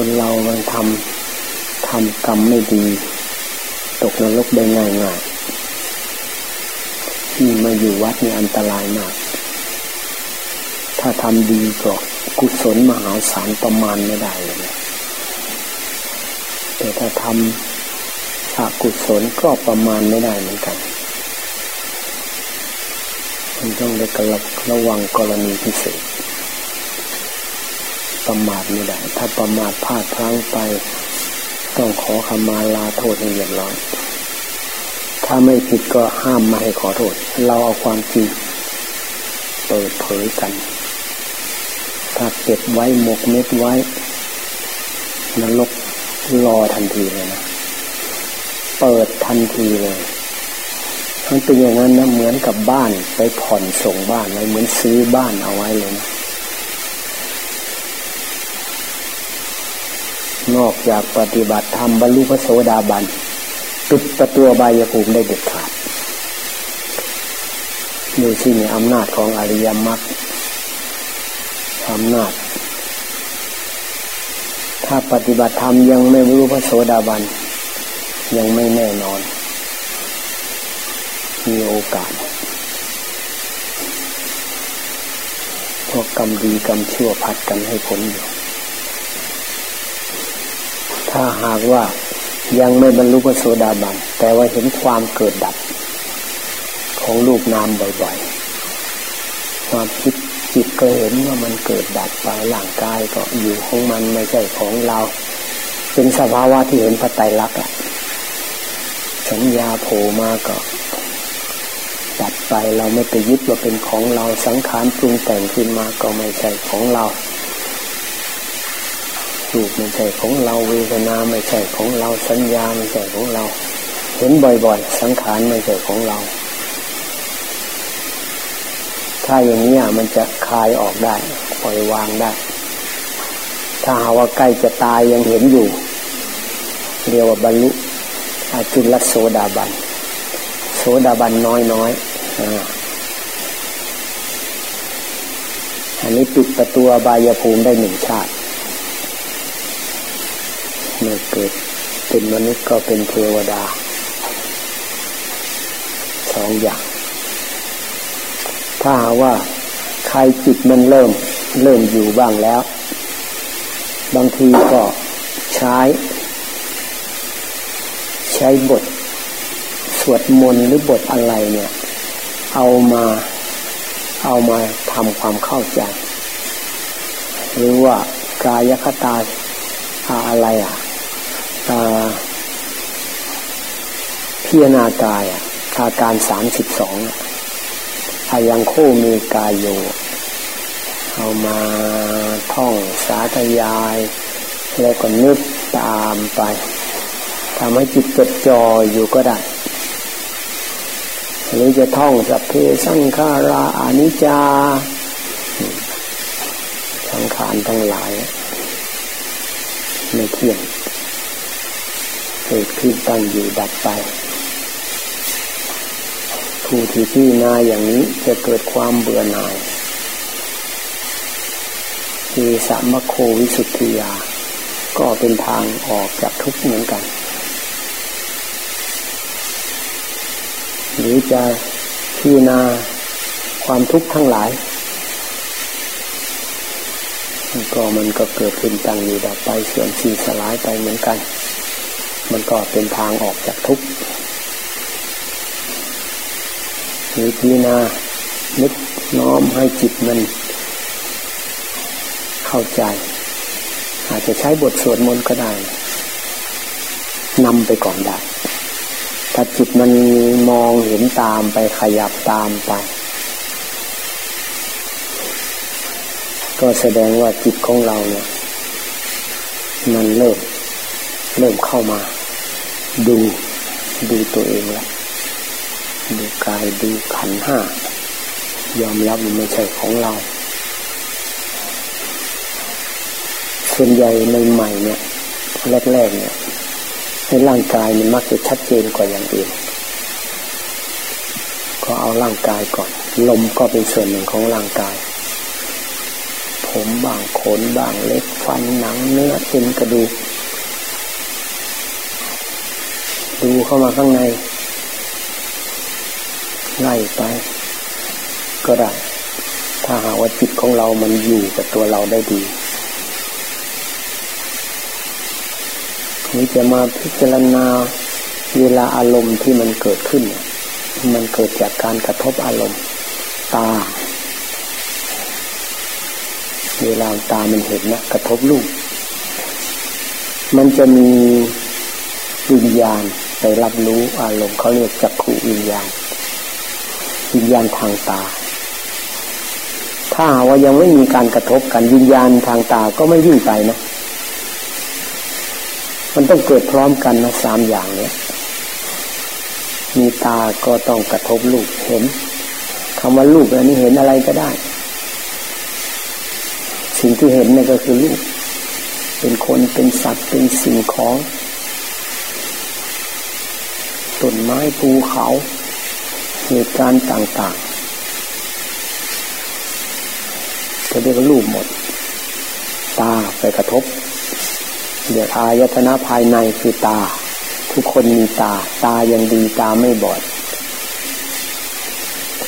คนเรามันทำทำกรรมไม่ดี ตกนรกได้ง่ายง่ายที่มาอยู่วัดนี่อันตรายมาก ถ้าทำดีก็กุศลมหาศาลประมาณไม่ได้เลยแต่ถ้าทำอกุศลก็ประมาณไม่ได้เหมือนกันมันต้องได้กระระวังกรณีพิเศษ ประมาทไม่ได้ ถ้าประมาทพลาดพลั้งไป ต้องขอขมาลาโทษให้เรียบร้อย ถ้าไม่ผิดก็ห้ามมาให้ขอโทษ เราเอาความจริงเปิดเผยกัน ถ้าเก็บไว้หมกเม็ดไว้นรกรอทันทีเลยนะเปิดทันทีเลยมันเป็นอย่างนั้นนะเหมือนกับบ้านไปผ่อนส่งบ้านเลยเหมือนซื้อบ้านเอาไว้เลยนะ นอกจากปฏิบัติธรรมบรรลุพระโสดาบันปิดประตูบายภูมิได้เด็ดขาดดูที่นี่อำนาจของอริยมรรคอำนาจ ถ้าปฏิบัติธรรมยังไม่รู้พระโสดาบัน ยังไม่แน่นอน มีโอกาสพวกกรรมดีกรรมชั่วพัดกันให้ผลอยู่ ถ้าหากว่ายังไม่บรรลุพระโสดาบัน แต่ว่าเห็นความเกิดดับ ของรูปนามบ่อยๆ ความคิดจิตก็เห็นว่ามันเกิดดับไปร่างกายก็อยู่ของมันไม่ใช่ของเรา เป็นสภาวะที่เห็นพระไตรลักษณ์สัญญาโผล่มาก็ดับไปเราไม่ไปยึดว่าเป็นของเราสังขารปรุงแต่งขึ้นมาก็ไม่ใช่ของเราูกไม่ใช่ของเราเวทนาไม่ใช่ของเราสัญญาไม่ใช่ของเรา เห็นบ่อยๆ สังขารไม่ใช่ของเรา ถ้าอย่างนี้มันจะคลายออกได้ปล่อยวางได้ ถ้าหาว่าใกล้จะตายยังเห็นอยู่เรียกว่าบรรลุอาจุลโสดาบันโสดาบันน้อยน้อยอันนี้ปิดประตูบายภูมิได้หนึ่งชาติ มื่อเกิดเป็นมนุษย์ก็เป็นเทวดาสองอย่าง ถ้าหาว่าใครจิตมันเริ่มเริ่มอยู่บ้างแล้ว บางทีก็ใช้ ใช้บท สวดมนต์หรือบทอะไรเนี่ย เอามาเอามาทำความเข้าใจ หรือว่ากายคตาอะไรอะ พิจารณากายอาการสามสิบสองอายังโคมีกายโยเอามาท่องสาธยาย แล้วก็นึกตามไปทำให้จิตจดจ่ออยู่ก็ได้หรือจะท่องสัพเพสังขาราอานิจจาสังขารทั้งหลายไม่เที่ยง เกิดขึ้นตั้งอยู่ดับไปผู้ที่พี่นาอย่างนี้จะเกิดความเบื่อหน่ายมีสามโควิสุทธิยา ก็เป็นทางออกจากทุกข์เหมือนกัน หรือจะพิจารณาความทุกข์ทั้งหลายก็มันก็เกิดขึ้นตั้งอยู่ดับไปเสื่อมสิ้นสลายไปเหมือนกัน มันก็เป็นทางออกจากทุกข์หรือพิจารณานึกน้อมให้จิตมันเข้าใจ อาจจะใช้บทสวดมนต์ก็ได้นำไปก่อนได้ถ้าจิตมันมองเห็นตามไปขยับตามไป ก็แสดงว่าจิตของเราเนี่ย มันเริ่มเริ่มเข้ามา ดูดูตัวเองล้วดูกายดูขันห้ายอมรับมันไม่ใช่ของเรา ส่วนใหญ่ในใหม่เนี่ยแรกๆเนี่ยในร่างกายมันมักจะชัดเจนกว่าอย่างอื่นก็เอาร่างกายก่อน ลมก็เป็นส่วนหนึ่งของร่างกายผผมบ้างขนบ้างเล็บฟันหนังเนื้อเอ็นกระดูกดู เข้ามาข้างใน ไล่ไป ก็ได้ ถ้าหาว่าจิตของเรามันอยู่กับตัวเราได้ดีนี่จะมาพิจารณาเวลาอารมณ์ที่มันเกิดขึ้น มันเกิดจากการกระทบอารมณ์ ตา เวลาตามันเห็นนะกระทบลูก มันจะมีวิญญาณ รับรู้อารมณ์เขาเรียกจักขุวิญญาณวิญญาณทางตา ถ้าว่ายังไม่มีการกระทบกันวิญญาณทางตาก็ไม่วิ่งไปนะ มันต้องเกิดพร้อมกันนะสามอย่างเนี้ยมีตาก็ต้องกระทบลูกเห็นคำว่าลูกอันนี้เห็นอะไรก็ได้ สิ่งที่เห็นนี่ก็คือลูกเป็นคนเป็นสัตว์เป็นสิ่งของ ต้นไม้ภูเขาเหตุการณ์ต่างๆจะเรียกว่ารูปหมด ตาไปกระทบเดี๋ยวอายตนะภายในคือตา ทุกคนมีตา ตายังดีตาไม่บอด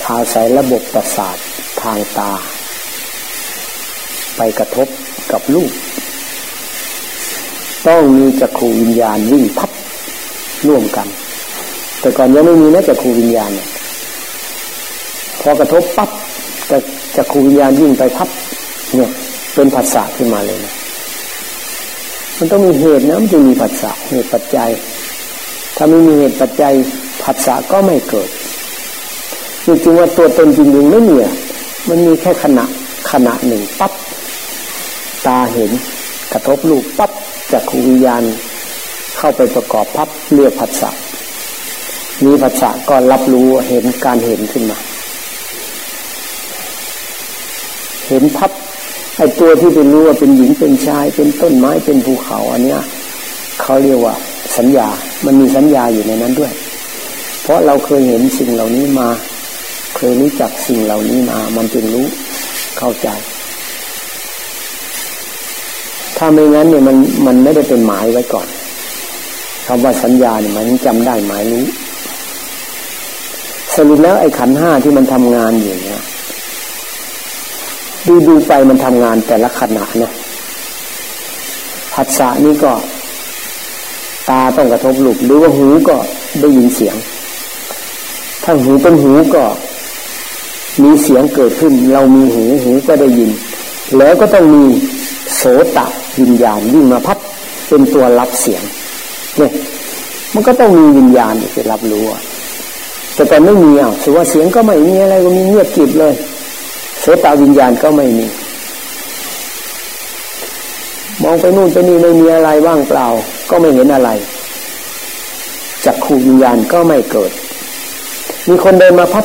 อาศัยระบบประสาททางตา ไปกระทบกับลูก ต้องมีจักขูวิญญาณวิ่งพับร่วมกัน แต่ก่อนยังไม่มีนะจักขูวิญญาณพอกระทบปั๊บจะจักขูวิญญาณวิ่งไปพับเนี่ยเป็นภาษาขึ้นมาเลยนะมันต้องมีเหตุนะมันจะมีปัจจัยเหตุปัจจัย ถ้าไม่มีเหตุปัจจัยผัสสะก็ไม่เกิดจริงๆว่าตัวตนจริงๆไม่มีมันมีแค่ขณะขณะหนึ่งปั๊บตาเห็นกระทบลูกปั๊บจากขูวิญญาณเข้าไปประกอบพับเรียกผัสสะ มีผัสสะก็รับรู้เห็นการเห็นขึ้นมา เห็นพับไอ้ตัวที่เป็นรู้ว่าเป็นหญิงเป็นชาย เป็นต้นไม้เป็นภูเขาอันเนี้ยเขาเรียกว่า สัญญา มันมีสัญญาอยู่ในนั้นด้วย เพราะเราเคยเห็นสิ่งเหล่านี้มา เคยรู้จักสิ่งเหล่านี้มา มันจึงรู้เข้าใจ ถ้าไม่งั้นเนี่ยมันมันไม่ได้เป็นหมายไว้ก่อนคำว่าสัญญาเนี่ยมันจำได้หมายรู้ สรุปแล้วไอ้ขันห้าที่มันทำงานอยู่เนี่ยดูดูไปมันทำงานแต่ละขณะนะผัสสะนี่ก็ ตาต้องกระทบลูกหรือว่าหูก็ได้ยินเสียง ถ้าหูเป็นหูก็มีเสียงเกิดขึ้น เรามีหูหูก็ได้ยิน แล้วก็ต้องมีโสตะวิญญาณวิ่งมาพับเป็นตัวรับเสียงเนี่ยมันก็ต้องมีวิญญาณที่รับรู้ แต่แต่ไม่มีอะถือว่าเสียงก็ไม่มีอะไรก็มีเงียบกิบเลยโสตาวิญญาณก็ไม่มี มองไปนู่นไปนี่ไม่มีอะไรว่างเปล่า ก็ไม่เห็นอะไรจักขูวิญญาณก็ไม่เกิด มีคนเดินมาพับ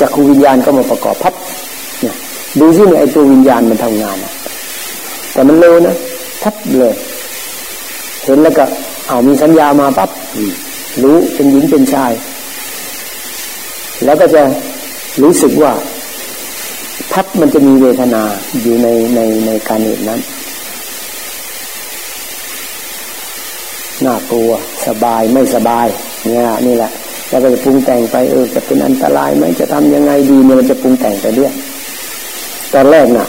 จักขูวิญญาณก็มาประกอบพับเนี่ยดูสิเนี่ยไอตัววิญญาณมันทำงานนะแต่มันเร็วนะพับเลย เห็นแล้วก็เอามีสัญญามาปั๊บรู้เป็นหญิงเป็นชาย แล้วก็จะรู้สึกว่าพับมันจะมีเวทนาอยู่ในในในการเห็นนั้นน่ากลัวสบายไม่สบายเนี่ยนี่แหละ แล้วก็จะปรุงแต่งไปเออจะเป็นอันตรายไหมจะทำยังไงดีเนี่ยมันจะปรุงแต่งไปเรื่อยตอนแรกน่ะ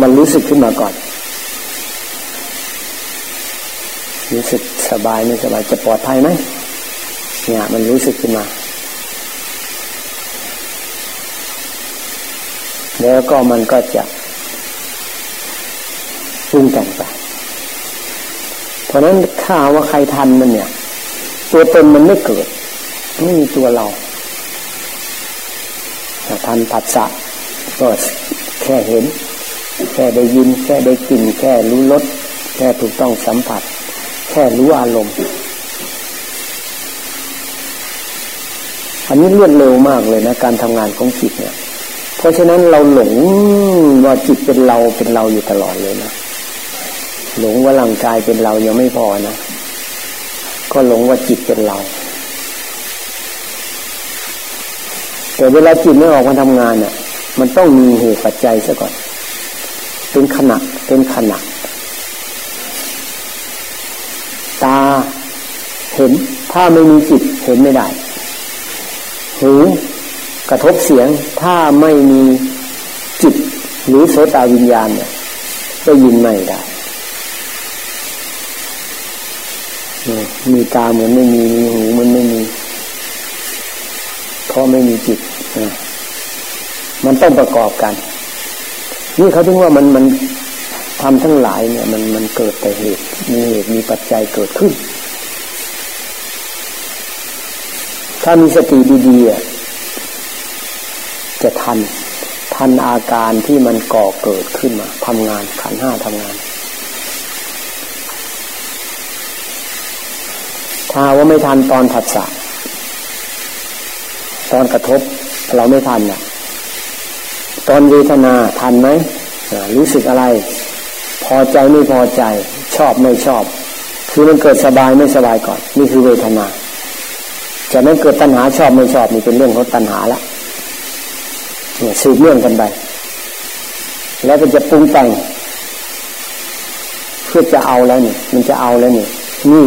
มันรู้สึกขึ้นมาก่อน รู้สึกสบายไม่สบายจะปลอดภัยไหมเนี่ยมันรู้สึกขึ้นมา แล้วก็มันก็จะปรุงแต่งไปเพราะนั้นถ้าว่าใครทันมันเนี่ย ตัวตนมันไม่เกิดไม่มีตัวเราทันผัสสะก็แค่เห็น แค่ได้ยิน แค่ได้กลิ่นแค่รู้รสแค่ถูกต้องสัมผัส แค่รู้อารมณ์อันนี้รวดเร็วมากเลยนะ การทำงานของจิตเนี่ย เพราะฉะนั้นเราหลงว่าจิตเป็นเราเป็นเราอยู่ตลอดเลยนะหลงว่าร่างกายเป็นเรายังไม่พอนะก็หลงว่าจิตเป็นเรา แต่เวลาจิตไม่ออกมาทำงานเน่ะมันต้องมีเหตุปัจจัยซะก่อน เป็นขณะเป็นขณะตาเห็น ถ้าไม่มีจิตเห็นไม่ได้ หู กระทบเสียงถ้าไม่มีจิตหรือโสตวิญญาณเนี่ยได้ยินไม่ได้มีตาเหมือนไม่มีมีหูเหมือนไม่มีเพราะไม่มีจิตมันต้องประกอบกัน นี่เขาถึงว่ามันมันทำทั้งหลายเนี่ย มันมันเกิดแต่เหตุมีเหตุมีปัจจัยเกิดขึ้น ถ้ามีสติดีๆ จะทัน ทันอาการที่มันก่อเกิดขึ้นมาทำงานขันห้าทำงาน ถ้าว่าไม่ทันตอนผัสสะตอนกระทบเราไม่ทันน่ะตอนเวทนาทันไหมรู้สึกอะไร พอใจไม่พอใจ ชอบไม่ชอบ คือมันเกิดสบายไม่สบายก่อน นี่คือเวทนาจากนั้นเกิดตัณหาชอบไม่ชอบนี่เป็นเรื่องของตัณหาละ สืบเนื่องกันไปแล้วก็จะปรุงแต่งเพื่อจะเอาแล้วนี่มันจะเอาแล้วนี่นี่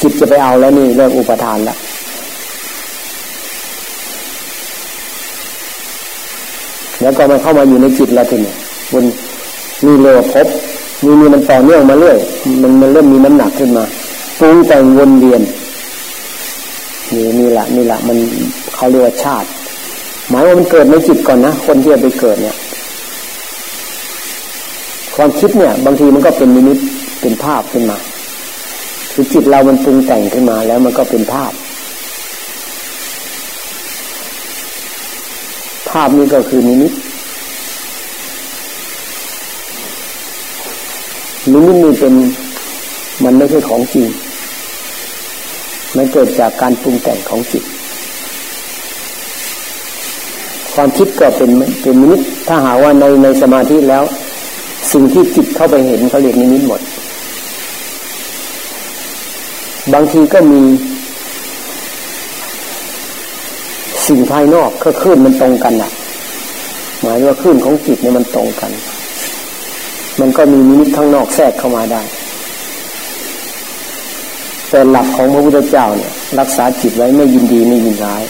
จิตจะไปเอาแล้วนี่เริ่มอุปทานแล้วแล้วก็มันเข้ามาอยู่ในจิตแล้วทีนี้บนมีโลภพมีมีมันต่อเนื่องมาเรื่อยมันมันเริ่มมีน้ำหนักขึ้นมาปรุงแต่งวนเวียนนี่นี่แหละนี่แหละมันเขาเรียกว่าชาติ หมายว่ามันเกิดในจิตก่อนนะ คนที่จะไปเกิดเนี่ย ความคิดเนี่ย บางทีมันก็เป็นนิมิตเป็นภาพขึ้นมาคือจิตเรามันปรุงแต่งขึ้นมาแล้วมันก็เป็นภาพ ภาพนี้ก็คือนิมิตนิมิตนี่เป็นมันไม่ใช่ของจริงมันเกิดจากการปรุงแต่งของจิต ความคิดก็เป็นเป็นนิมิตถ้าหาว่าในในสมาธิแล้ว สิ่งที่จิตเข้าไปเห็นเขาเรียกนิมิตหมด บางทีก็มี สิ่งภายนอกก็ขึ้นมันตรงกันอะ หมายว่าขึ้นของจิตเนี่ยมันตรงกัน มันก็มีนิมิตข้างนอกแทรกเข้ามาได้แต่หลักของพระพุทธเจ้าเนี่ย รักษาจิตไว้ไม่ยินดีไม่ยินร้าย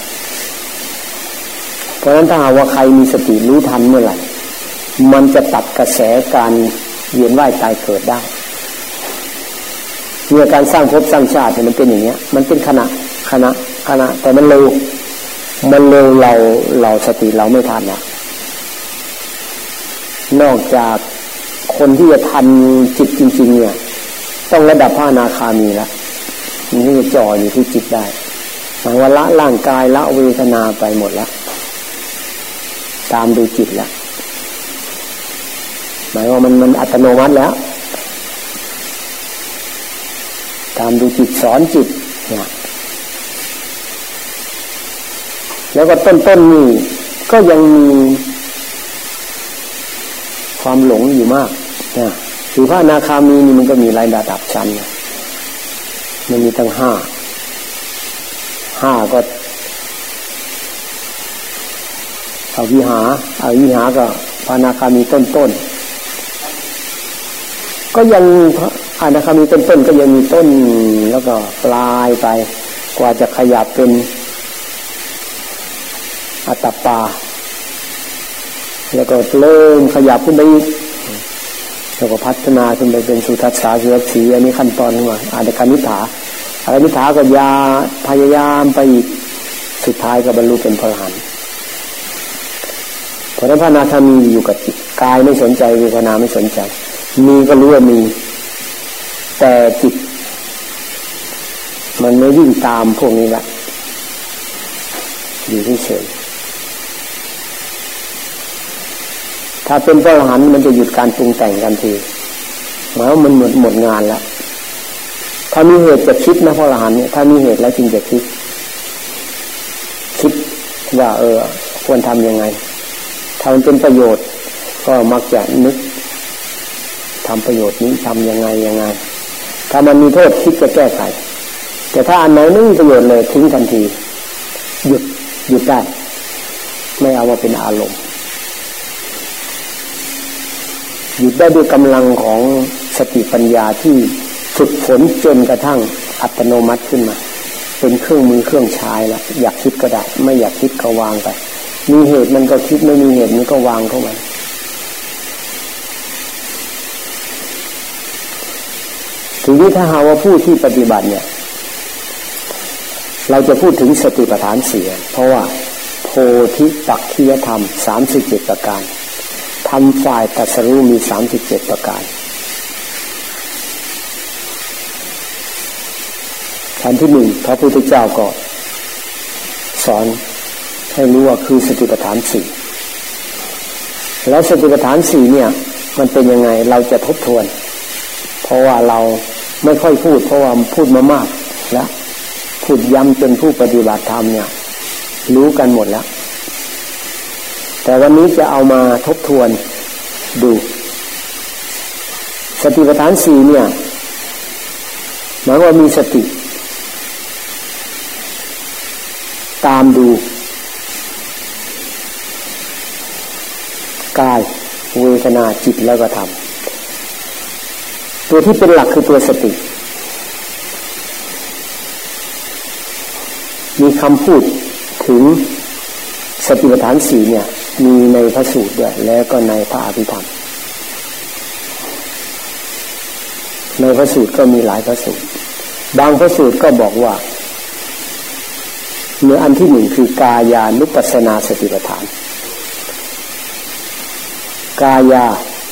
ราะฉะนั้นถ้าหากว่าใครมีสติรู้ทันเมื่อไหร่ มันจะตัดกระแสการเวียนว่ายตายเกิดได้เมื่อการสร้างภพสร้างชาติมันเป็นอย่างเงี้ย มันเป็นขณะขณะขณะ แต่มันเร็ว มันเร็วเราเราสติเราไม่ทันนะนอกจากคนที่จะทันจิตจริง ๆ เนี่ย ต้องระดับพระนาคามีแล้วมันก็จะจ่ออยู่ที่จิตได้หมายว่าละร่างกายละเวทนาไปหมดแล้ว ตามดูจิตแล้วหมายว่ามันมันอัตโนมัติแล้ว ตามดูจิตสอนจิตเนี่ยแล้วก็ต้นต้นนี่ก็ยังมีความหลงอยู่มากนะถือพระนาคามีนี่มันก็มีรายระดับชั้นมันมีตั้งห้าห้าก็เอาวิหาเอาวิหาก็พานาคามีต้นต้น ก็ยังพานาคามีต้นต้นก็ยังมีต้นแล้วก็ปลายไป กว่าจะขยับเป็นอัตปา แล้วก็เริ่มขยับขึ้นไปอีกแล้วก็พัฒนาขึ้นไปเป็นสุทัศสาสุทัศสีอันนี้ขั้นตอนนึงว่าอาจจะคณิฐาอานิฐาก็ยาพยายามไปอีกสุดท้ายก็บรรลุเป็นพระอรหันต์ะนั้นพระนาธามีอยู่กับจิตกายไม่สนใจเวทนาไม่สนใจ มีก็รู้ว่ามี แต่จิต มันไม่วิ่งตามพวกนี้ละอยู่เฉยถ้าเป็นพระอรหันต์มันจะหยุดการปรุงแต่งกันทีหมายว่ามันหมดหมดงานแล้วถ้ามีเหตุจะคิดนะพระอรหันต์เนี่ยถ้ามีเหตุแล้วจึงจะคิด คิดว่าเออ ควรทำยังไง ถ้ามันเป็นประโยชน์ ก็มักจะนึกทำประโยชน์นี้ทำยังไงยังไง ถ้ามันมีโทษคิดจะแก้ไข แต่ถ้าอันไหนไม่มีประโยชน์เลยทิ้งทันที หยุดหยุดได้ไม่เอามาเป็นอารมณ์หยุดได้ด้วยกำลังของสติปัญญาที่ฝึกฝนจนกระทั่งอัตโนมัติขึ้นมา เป็นเครื่องมือเครื่องใช้แล้วอยากคิดก็ได้ ไม่อยากคิดก็วางไป มีเหตุมันก็คิดไม่มีเหตุมันก็วางเข้ามาทีนี้ถ้าหาว่าผู้ที่ปฏิบัติเนี่ย เราจะพูดถึงสติปัฏฐานเสีย เพราะว่า โพธิปักขียธรรมสามสิบเจ็ดประการทำฝ่ายตัสรู้มีสามสิบเจ็ดประการขั้นที่หนึ่งพระพุทธเจ้าก็ สอน ให้รู้ว่าคือสติปัฏฐานสี่แล้วสติปัฏฐานสี่เนี่ย มันเป็นยังไงเราจะทบทวน เพราะว่าเราไม่ค่อยพูด เพราะว่าพูดมามากแล้วพูดย้ำจนผู้ปฏิบัติธรรมเนี่ย รู้กันหมดแล้ว แต่วันนี้จะเอามาทบทวนดู สติปัฏฐานสี่เนี่ยหมายว่ามีสติ ตามดู กายเวทนาจิตแล้วก็ทำตัวที่เป็นหลักคือตัวสติ มีคำพูดถึงสติปัฏฐานสี่เนี่ย มีในพระสูตรด้วยแล้วก็ในพระอภิธรรม ในพระสูตรก็มีหลายพระสูตร บางพระสูตรก็บอกว่าเนื้ออันที่หนึ่งคือกายานุปัสนาสติปัฏฐาน กายา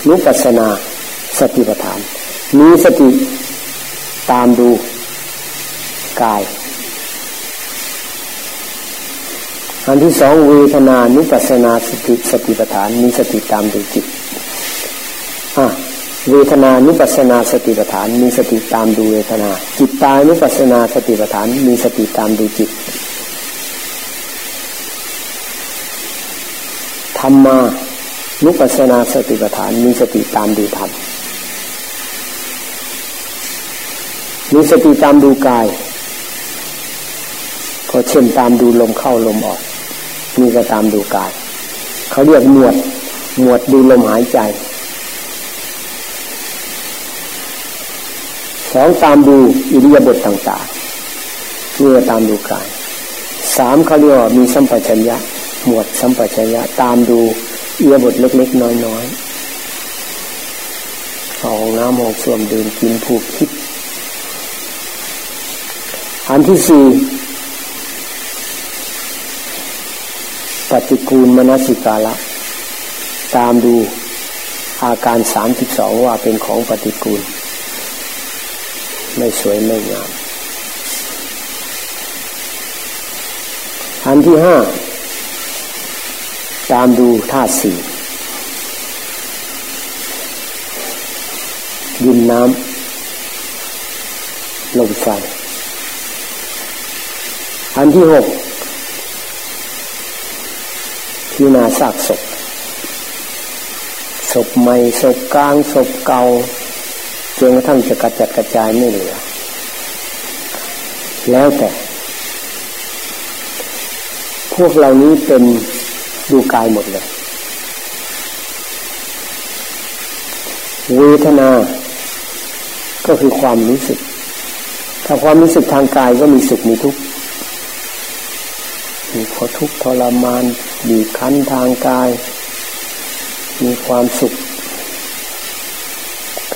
นุปัสนาสติปัฏฐาน มีสติตามดูกาย อันที่สองเวทนานุปัสนาสติสติปัฏฐาน มีสติตามดูจิตอะเวทนานุปัสนาสติปัฏฐาน มีสติตามดูเวทนา จิตตายนุปัสนาสติปัฏฐาน มีสติตามดูจิตธรรมา นุปัสนาสติปัฏฐานมีสติตามดูธรรมมีสติตามดูกายก็เช่นตามดูลมเข้าลมออกนี่ก็ตามดูกายเขาเรียกหมวด หมวดดูลมหายใจสองตามดูอิริยาบถต่างๆนี่ก็ตามดูกายสามเขาเรียกว่ามีสัมปชัญญะ หมวดสัมปชัญญะตามดู เอิริยบถเล็ก ๆ น้อยๆเอาน้ำมองส่วมดื่มกินผูกคิด อันที่สี่ปฏิกูลมนสิกาละ ตามดูอาการสามสิบสองว่าเป็นของปฏิกูล ไม่สวยไม่งาม อันที่ห้า ตามดูธาตุสี่ดินน้ำลมไฟอันที่หกพินาซากศพศพใหม่ศพกลางศพเก่าจนกระทั่งจะกระจัดกระจายไม่เหลือ แล้วแต่ พวกเหล่านี้เป็น ดูกายหมดเลย เวทนา ก็คือความรู้สึก ถ้าความรู้สึกทางกายก็มีสุขมีทุกข์มีขอทุกข์ทรมานบีบคั้นทางกาย มีความสุข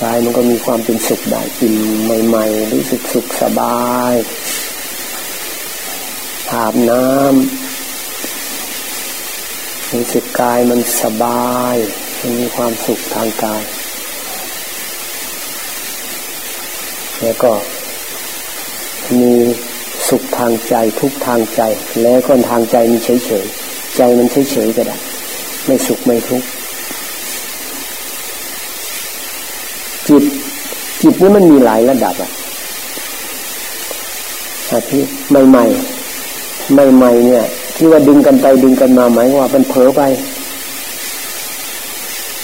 กายมันก็มีความเป็นสุขได้กินใหม่ๆรู้สึกสุขสบายอาบน้ำ รู้สึกกายมันสบายมันมีความสุขทางกาย แล้วก็มีสุขทางใจทุกทางใจ แล้วก็ทางใจมีเฉยเฉยใจมันเฉยเฉยก็ได้ ไม่สุขไม่ทุกข์จิตจิตนี่มันมีหลายระดับอะอาทิใหม่ๆใหม่ๆเนี่ย ที่ว่าดึงกันไปดึงกันมาหมายว่ามันเผลอไป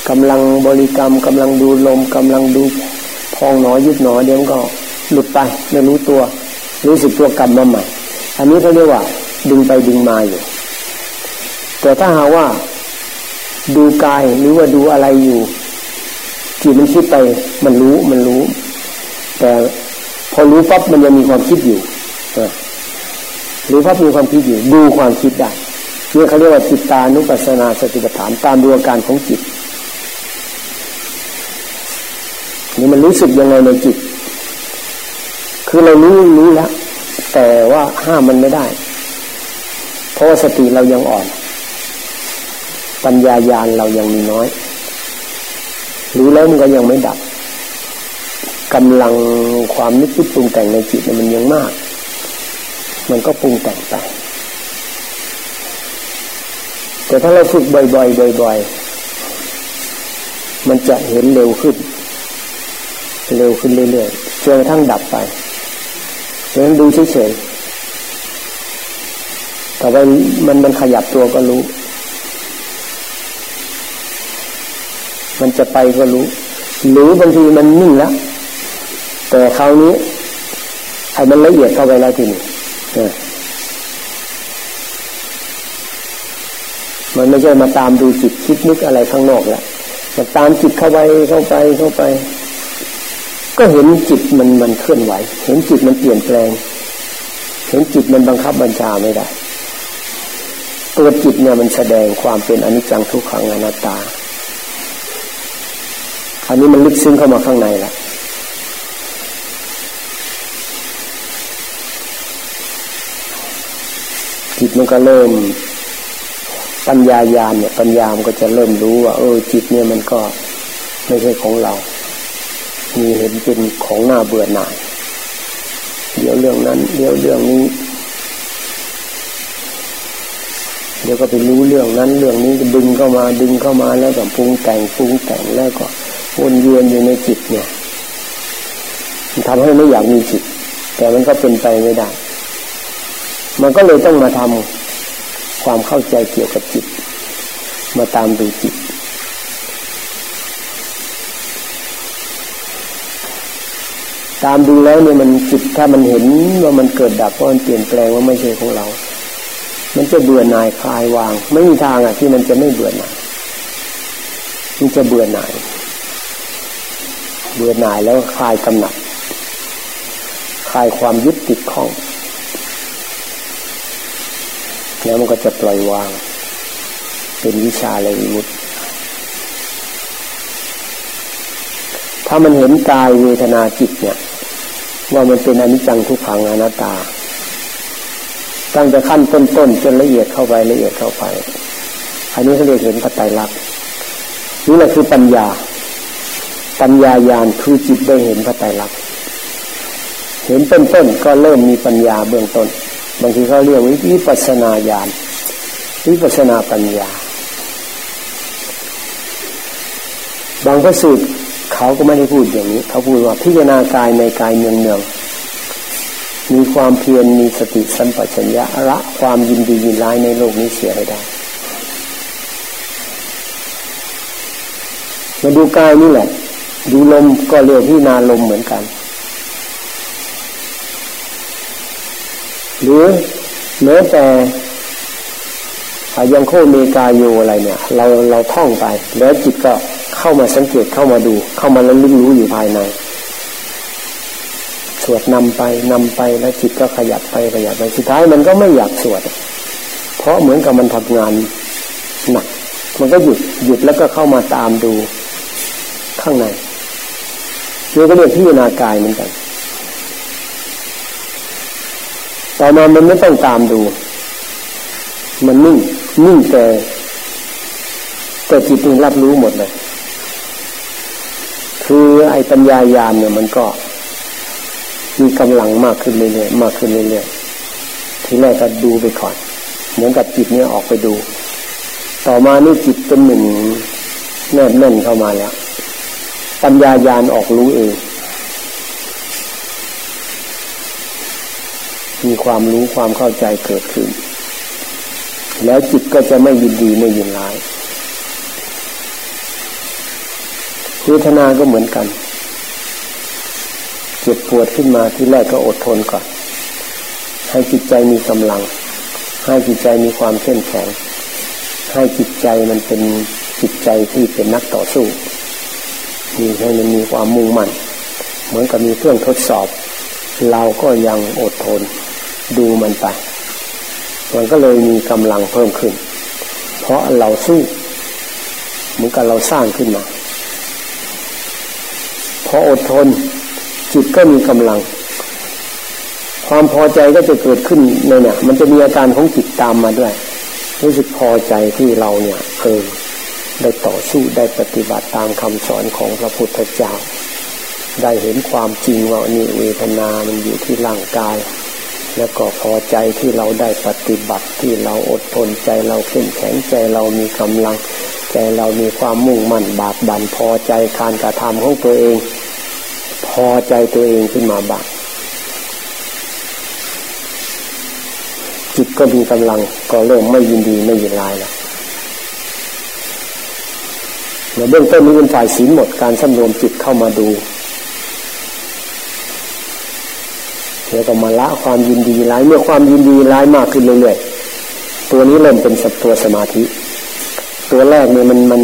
กำลังบริกรรมกำลังดูลมกำลังดูพองหนอยุบหนอเดี๋ยวก็หลุดไปไม่รู้ตัว รู้สึกตัวกลับมาใหม่ อันนี้เขาเรียกว่า ดึงไปดึงมาอยู่ แต่ถ้าหาว่า ดูกายหรือว่าดูอะไรอยู่จิตมันคิดไปมันรู้มันรู้ แต่พอรู้ปั๊บมันยังมีความคิดอยู่ หรู้ปั๊บมีความคิดอยู่ดูความคิดได้เนี่เขาเรียกว่าจิตตานุปัสสนาสติปัฏฐานตามดูอาการของจิตนี่มันรู้สึกยังไงในจิต คือเรารู้รู้แล้วแต่ว่าห้ามมันไม่ได้ เพราะว่าสติเรายังอ่อน ปัญญายาณเรายังมีน้อย รู้แล้วมันก็ยังไม่ดับกำลังความนึกคิดปรุงแต่งในจิตมันยังมาก มันก็ปรุงแต่งไปแต่ถ้าเราฝึกบ่อยๆบ่อยๆมันจะเห็นเร็วขึ้น เร็วขึ้นเรื่อยๆจนกระทั่งดับไปเพรนั้นดูเฉยๆแต่ว่ามันมันขยับตัวก็รู้ มันจะไปก็รู้ หรือบางทีมันนิ่งแล้วแต่คราวนี้ไอ้มันละเอียดเข้าไปแล้วทีนี้ มันไม่ใช่มาตามดูจิตคิดนึกอะไรข้างนอกแล้วมันตามจิตเข้าไปเข้าไปเข้าไป ก็เห็นจิตมันมันเคลื่อนไหว เห็นจิตมันเปลี่ยนแปลง เห็นจิตมันบังคับบัญชาไม่ได้ ตัวจิตเนี่ยมันแสดงความเป็นอนิจจังทุกขังอนัตตา อันนี้มันลึกซึ้งเข้ามาข้างในแล้ว จิตมันก็เริ่ม ปัญญายาณเนี่ย ปัญญามันก็จะเริ่มรู้ว่า เออ จิตเนี่ยมันก็ไม่ใช่ของเรา มีเห็นเป็นของหน้าเบื่อหน่าย เดี๋ยวเรื่องนั้น เดี๋ยวเรื่องนี้ เดี๋ยวก็ไปรู้เรื่องนั้น เรื่องนี้ดึงเข้ามาดึงเข้ามาแล้วก็ปรุงแต่งปรุงแต่งแล้วก็วนเวียนอยู่ในจิตเนี่ยมันทำให้ไม่อยากมีจิต แต่มันก็เป็นไปไม่ได้ มันก็เลยต้องมาทำความเข้าใจเกี่ยวกับจิต มาตามดูจิต ตามดูแล้วเนี่ยมันจิตถ้ามันเห็นว่ามันเกิดดับว่ามันเปลี่ยนแปลงว่าไม่ใช่ของเรา มันจะเบื่อหน่ายคลายวาง ไม่มีทางอะที่มันจะไม่เบื่อหน่ายมันจะเบื่อหน่าย เบื่อหน่ายแล้วคลายกำหนัดคลายความยึดติดข้อง แล้วมันก็จะปล่อยวาง เป็นวิชาเลยมุตถ้ามันเห็นกายเวทนาจิตเนี่ย ว่ามันเป็นอนิจจังทุกขังอนัตตา ตั้งแต่ขั้นต้นๆจนละเอียดเข้าไปละเอียดเข้าไป อันนี้เขาเรียกเห็นปัจจัยลักนี่แหละคือปัญญา ปัญญายาณคือจิตได้เห็นปัจจัยลักเห็นต้นๆก็เริ่มมีปัญญาเบื้องต้น บางทีเขาเรียกวิปัสนาญาณวิปัสนาปัญญา บางพระสูตรเขาก็ไม่ได้พูดอย่างนี้ เขาพูดว่าพิจารณากายในกายเนืองเนืองมีความเพียรมีสติสัมปชัญญะละความยินดียินร้ายในโลกนี้เสียให้ได้มาดูกายนี่แหละ ดูลมก็เรียกที่นาลมเหมือนกัน หรือแม้แต่ยังโคเมกาโยอะไรเนี่ย เราเราท่องไป แล้วจิตก็เข้ามาสังเกตเข้ามาดู เข้ามาแล้วลึกรู้อยู่ภายในสวดนำไปนำไปแล้วจิตก็ขยับไปขยับไปสุดท้ายมันก็ไม่อยากสวด เพราะเหมือนกับมันทำงานหนัก มันก็หยุดหยุดแล้วก็เข้ามาตามดูข้างในนี่ก็เรียกที่นากายเหมือนกัน ต่อมามันไม่ต้องตามดู มันนิ่งนิ่งแต่แต่จิตมันรับรู้หมดเลย คือไอ้ปัญญายาณเนี่ยมันก็มีกำลังมากขึ้นเรื่อยๆมากขึ้นเรื่อยๆทีแรกก็ดูไปก่อน เหมือนกับจิตเนี่ยออกไปดู ต่อมานี่จิตเป็นหนึ่งแน่นแน่นเข้ามาแล้วปัญญายาณออกรู้เอง มีความรู้ความเข้าใจเกิดขึ้น แล้วจิตก็จะไม่ยินดีไม่ยินร้ายเวทนาก็เหมือนกัน เจ็บปวดขึ้นมาที่แรกก็อดทนก่อน ให้จิตใจมีกำลัง ให้จิตใจมีความเข้มแข็ง ให้จิตใจมันเป็นจิตใจที่เป็นนักต่อสู้มีให้มันมีความมุ่งมั่น เหมือนกับมีเครื่องทดสอบ เราก็ยังอดทน ดูมันไป มันก็เลยมีกำลังเพิ่มขึ้น เพราะเราสู้เหมือนกับเราสร้างขึ้นมาพออดทน จิตก็มีกำลัง ความพอใจก็จะเกิดขึ้นในเนี่ยมันจะมีอาการของจิตตามมาด้วย รู้สึกพอใจที่เราเนี่ยเออได้ต่อสู้ได้ปฏิบัติตามคำสอนของพระพุทธเจ้า ได้เห็นความจริงว่านี่เวทนา มันอยู่ที่ร่างกาย แล้วก็พอใจที่เราได้ปฏิบัติที่เราอดทนใจเราเข้มแข็งใจเรามีกำลัง ใจเรามีความมุ่งมั่นบากบั่นพอใจการกระทำของตัวเอง พอใจตัวเองขึ้นมาบ้างจิตก็มีกำลังก็เริ่มไม่ยินดีไม่ยินร้ายแล้วเบื้องต้นนี้เป็นฝ่ายศีลหมดการสำรวมจิตเข้ามาดู แล้วก็มาละความยินดีร้ายเมื่อความยินดีร้ายมากขึ้นเรื่อยๆตัวนี้เริ่มเป็นสัตัวสมาธิ ตัวแรกเนี่ยมันมัน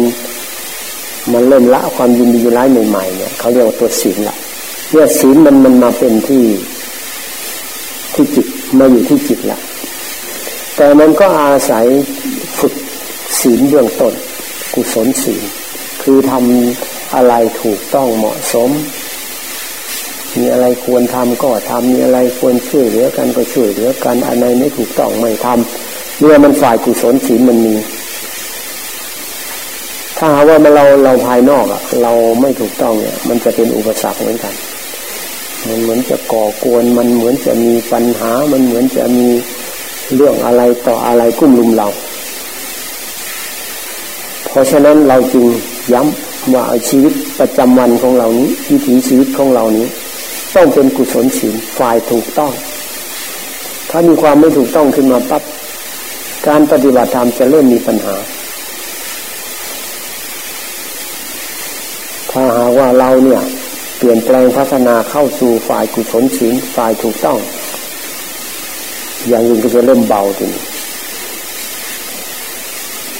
มันเริ่มละความยินดีร้ายใหม่ๆเนี่ยเขาเรียกว่าตัวศีลละเมื่อศีลมันมันมาเป็นที่ที่จิตมาอยู่ที่จิตละแต่มันก็อาศัยฝึกศีลเบื้องต้น กุศลศีลคือทำอะไรถูกต้องเหมาะสม มีอะไรควรทำก็ทำมีอะไรควรช่วยเหลือกันก็ช่วยเหลือกันอะไรไม่ถูกต้องไม่ทำเมื่อมันฝ่ายกุศลศีลมันมี ถ้าหาว่ามันเราเราภายนอกอะเราไม่ถูกต้องเนี่ย มันจะเป็นอุปสรรคเหมือนกันมันเหมือนจะก่อกวนมันเหมือนจะมีปัญหา มันเหมือนจะมีเรื่องอะไรต่ออะไรกุ้มลุมเรา เพราะฉะนั้นเราจึงย้ำว่าชีวิตประจำวันของเรานี้วิถีชีวิตของเรานี้ ต้องเป็นกุศลศีลฝ่ายถูกต้อง ถ้ามีความไม่ถูกต้องขึ้นมาปั๊บการปฏิบัติธรรมจะเริ่มมีปัญหา ถ้าหากว่าเราเนี่ย เปลี่ยนแปลงพัฒนาเข้าสู่ฝ่ายกุศลศีลฝ่ายถูกต้อง อย่างอื่นก็จะเริ่มเบาถึง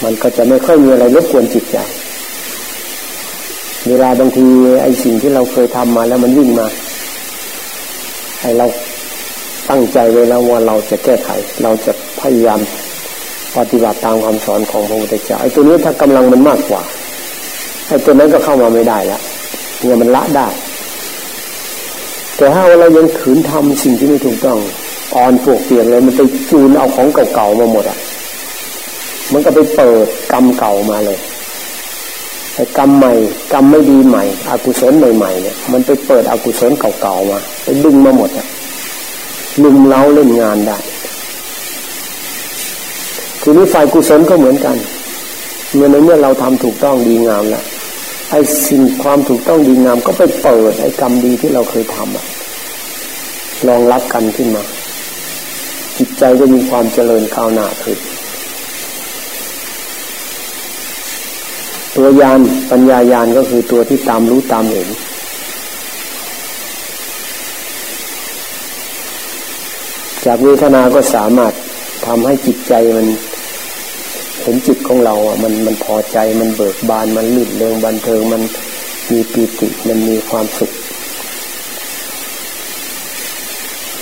มันก็จะไม่ค่อยมีอะไรรบกวนจิตใจเวลาบางทีไอ้สิ่งที่เราเคยทำมาแล้วมันวิ่งมา ไอ้เราตั้งใจไว้แล้วว่าเราจะแก้ไข เราจะพยายามปฏิบัติตามคำสอนของพระพุทธเจ้าไอ้ตัวนี้ถ้ากำลังมันมากกว่าไอ้ตัวนั้นก็เข้ามาไม่ได้แล้วเนี่ยมันละได้ แต่ถ้าเรายังขืนทำสิ่งที่ไม่ถูกต้องอ่อนปวกเปลี่ยนเลย มันไปจูนเอาของเก่าๆมาหมดอะมันก็ไปเปิดกรรมเก่ามาเลย ไอ้กรรมใหม่ กรรมไม่ดีใหม่อกุศลใหม่ๆเนี่ยมันไปเปิดอกุศลเก่าๆมาไปดึงมาหมดอะลุมเล้าเล่นงานได้ ทีนี้ฝ่ายกุศลก็เหมือนกัน เมื่อในเมื่อเราทำถูกต้องดีงามแล้วไอ้สิ่งความถูกต้องดีงามก็ไปเปิดไอ้กรรมดีที่เราเคยทำอะลองรับกันขึ้นมา จิตใจก็มีความเจริญก้าวหน้าขึ้น ตัวยานปัญญายานก็คือตัวที่ตามรู้ตามเห็น จากเวทนา ก็สามารถทำให้จิตใจมัน เห็นจิตของเราอะมันมันพอใจมันเบิกบานมันลื่นเริงบันเทิงมันมีปีติมันมีความสุข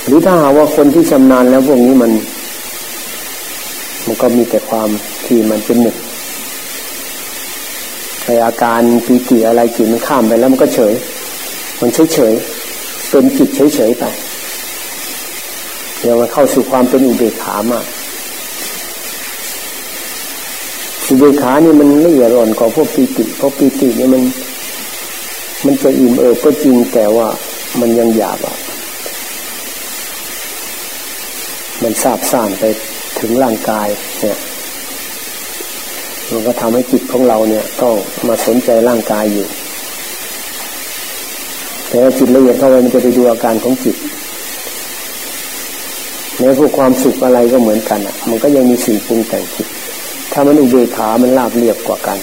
หรือถ้าหาว่าคนที่ชำนาญแล้วพวกนี้มัน มันก็มีแต่ความที่มันเป็นหนึ่ง ออาการปีติอะไรจิตมันข้ามไปแล้วมันก็เฉย มันเฉยเฉยเป็นจิตเฉยเฉยไปเดี๋ยวมันเข้าสู่ความเป็นอุเบกขามากอุเบกขานี่มันละเอียดอ่อนกว่าพวกปีติเพราะปีติเนี่ยมัน มันจะอิ่มเอิบก็จริงแต่ว่ามันยังหยาบอะ มันซาบซ่านไปถึงร่างกายเนี่ย มันก็ทำให้จิตของเราเนี่ยต้องมาสนใจร่างกายอยู่ แต่จิตละเอียดเข้าไปมันจะไปดูอาการของจิตในพวกความสุขอะไรก็เหมือนกันอะ มันก็ยังมีสิ่งปรุงแต่งจิต ถ้ามันอุเบกขา มันราบเรียบกว่ากัน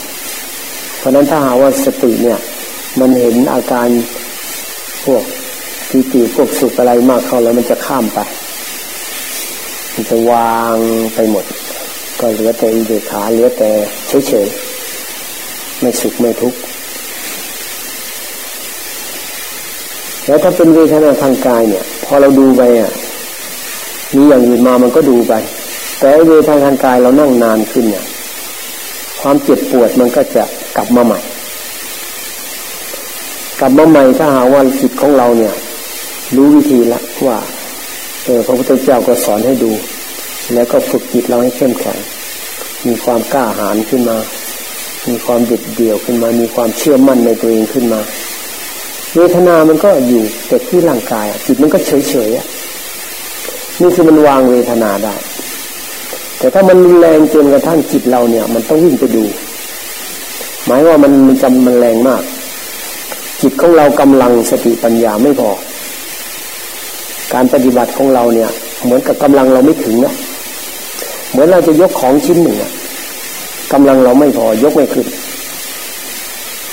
เพราะนั้นถ้าหาว่าสติเนี่ย มันเห็นอาการพวกปีติพวกสุขอะไรมากเข้าแล้วมันจะข้ามไป มันจะวางไปหมด ก็เหลือแต่อิเดขาเหลือแต่เฉยๆไม่สุขไม่ทุกข์แล้วถ้าเป็นเวทนาทางกายเนี่ย พอเราดูไปอะมีอย่างอื่นมามันก็ดูไป แต่เวทนาทางกายเรานั่งนานขึ้นเนี่ยความเจ็บปวดมันก็จะกลับมาใหม่ กลับมาใหม่ถ้าหาว่าจิตของเราเนี่ย รู้วิธีล้วว่าเออพระพุทธเจ้าก็สอนให้ดู แล้วก็ฝึกจิตเราให้เข้มแข็ง มีความกล้าหาญขึ้นมา มีความเด็ดเดี่ยวขึ้นมา มีความเชื่อมั่นในตัวเองขึ้นมาเวทนามันก็อยู่แต่ที่ร่างกายจิตมันก็เฉยเฉยอะนี่คือมันวางเวทนาได้ แต่ถ้ามันแรงจนกระทั่งจิตเราเนี่ย มันต้องวิ่งไปดู หมายว่ามันมันจำมันแรงมาก จิตของเรากำลังสติปัญญาไม่พอ การปฏิบัติของเราเนี่ย เหมือนกับกำลังเราไม่ถึงนะ เหมือนเราจะยกของชิ้นหนึ่งอะกำลังเราไม่พอยกไม่ขึ้น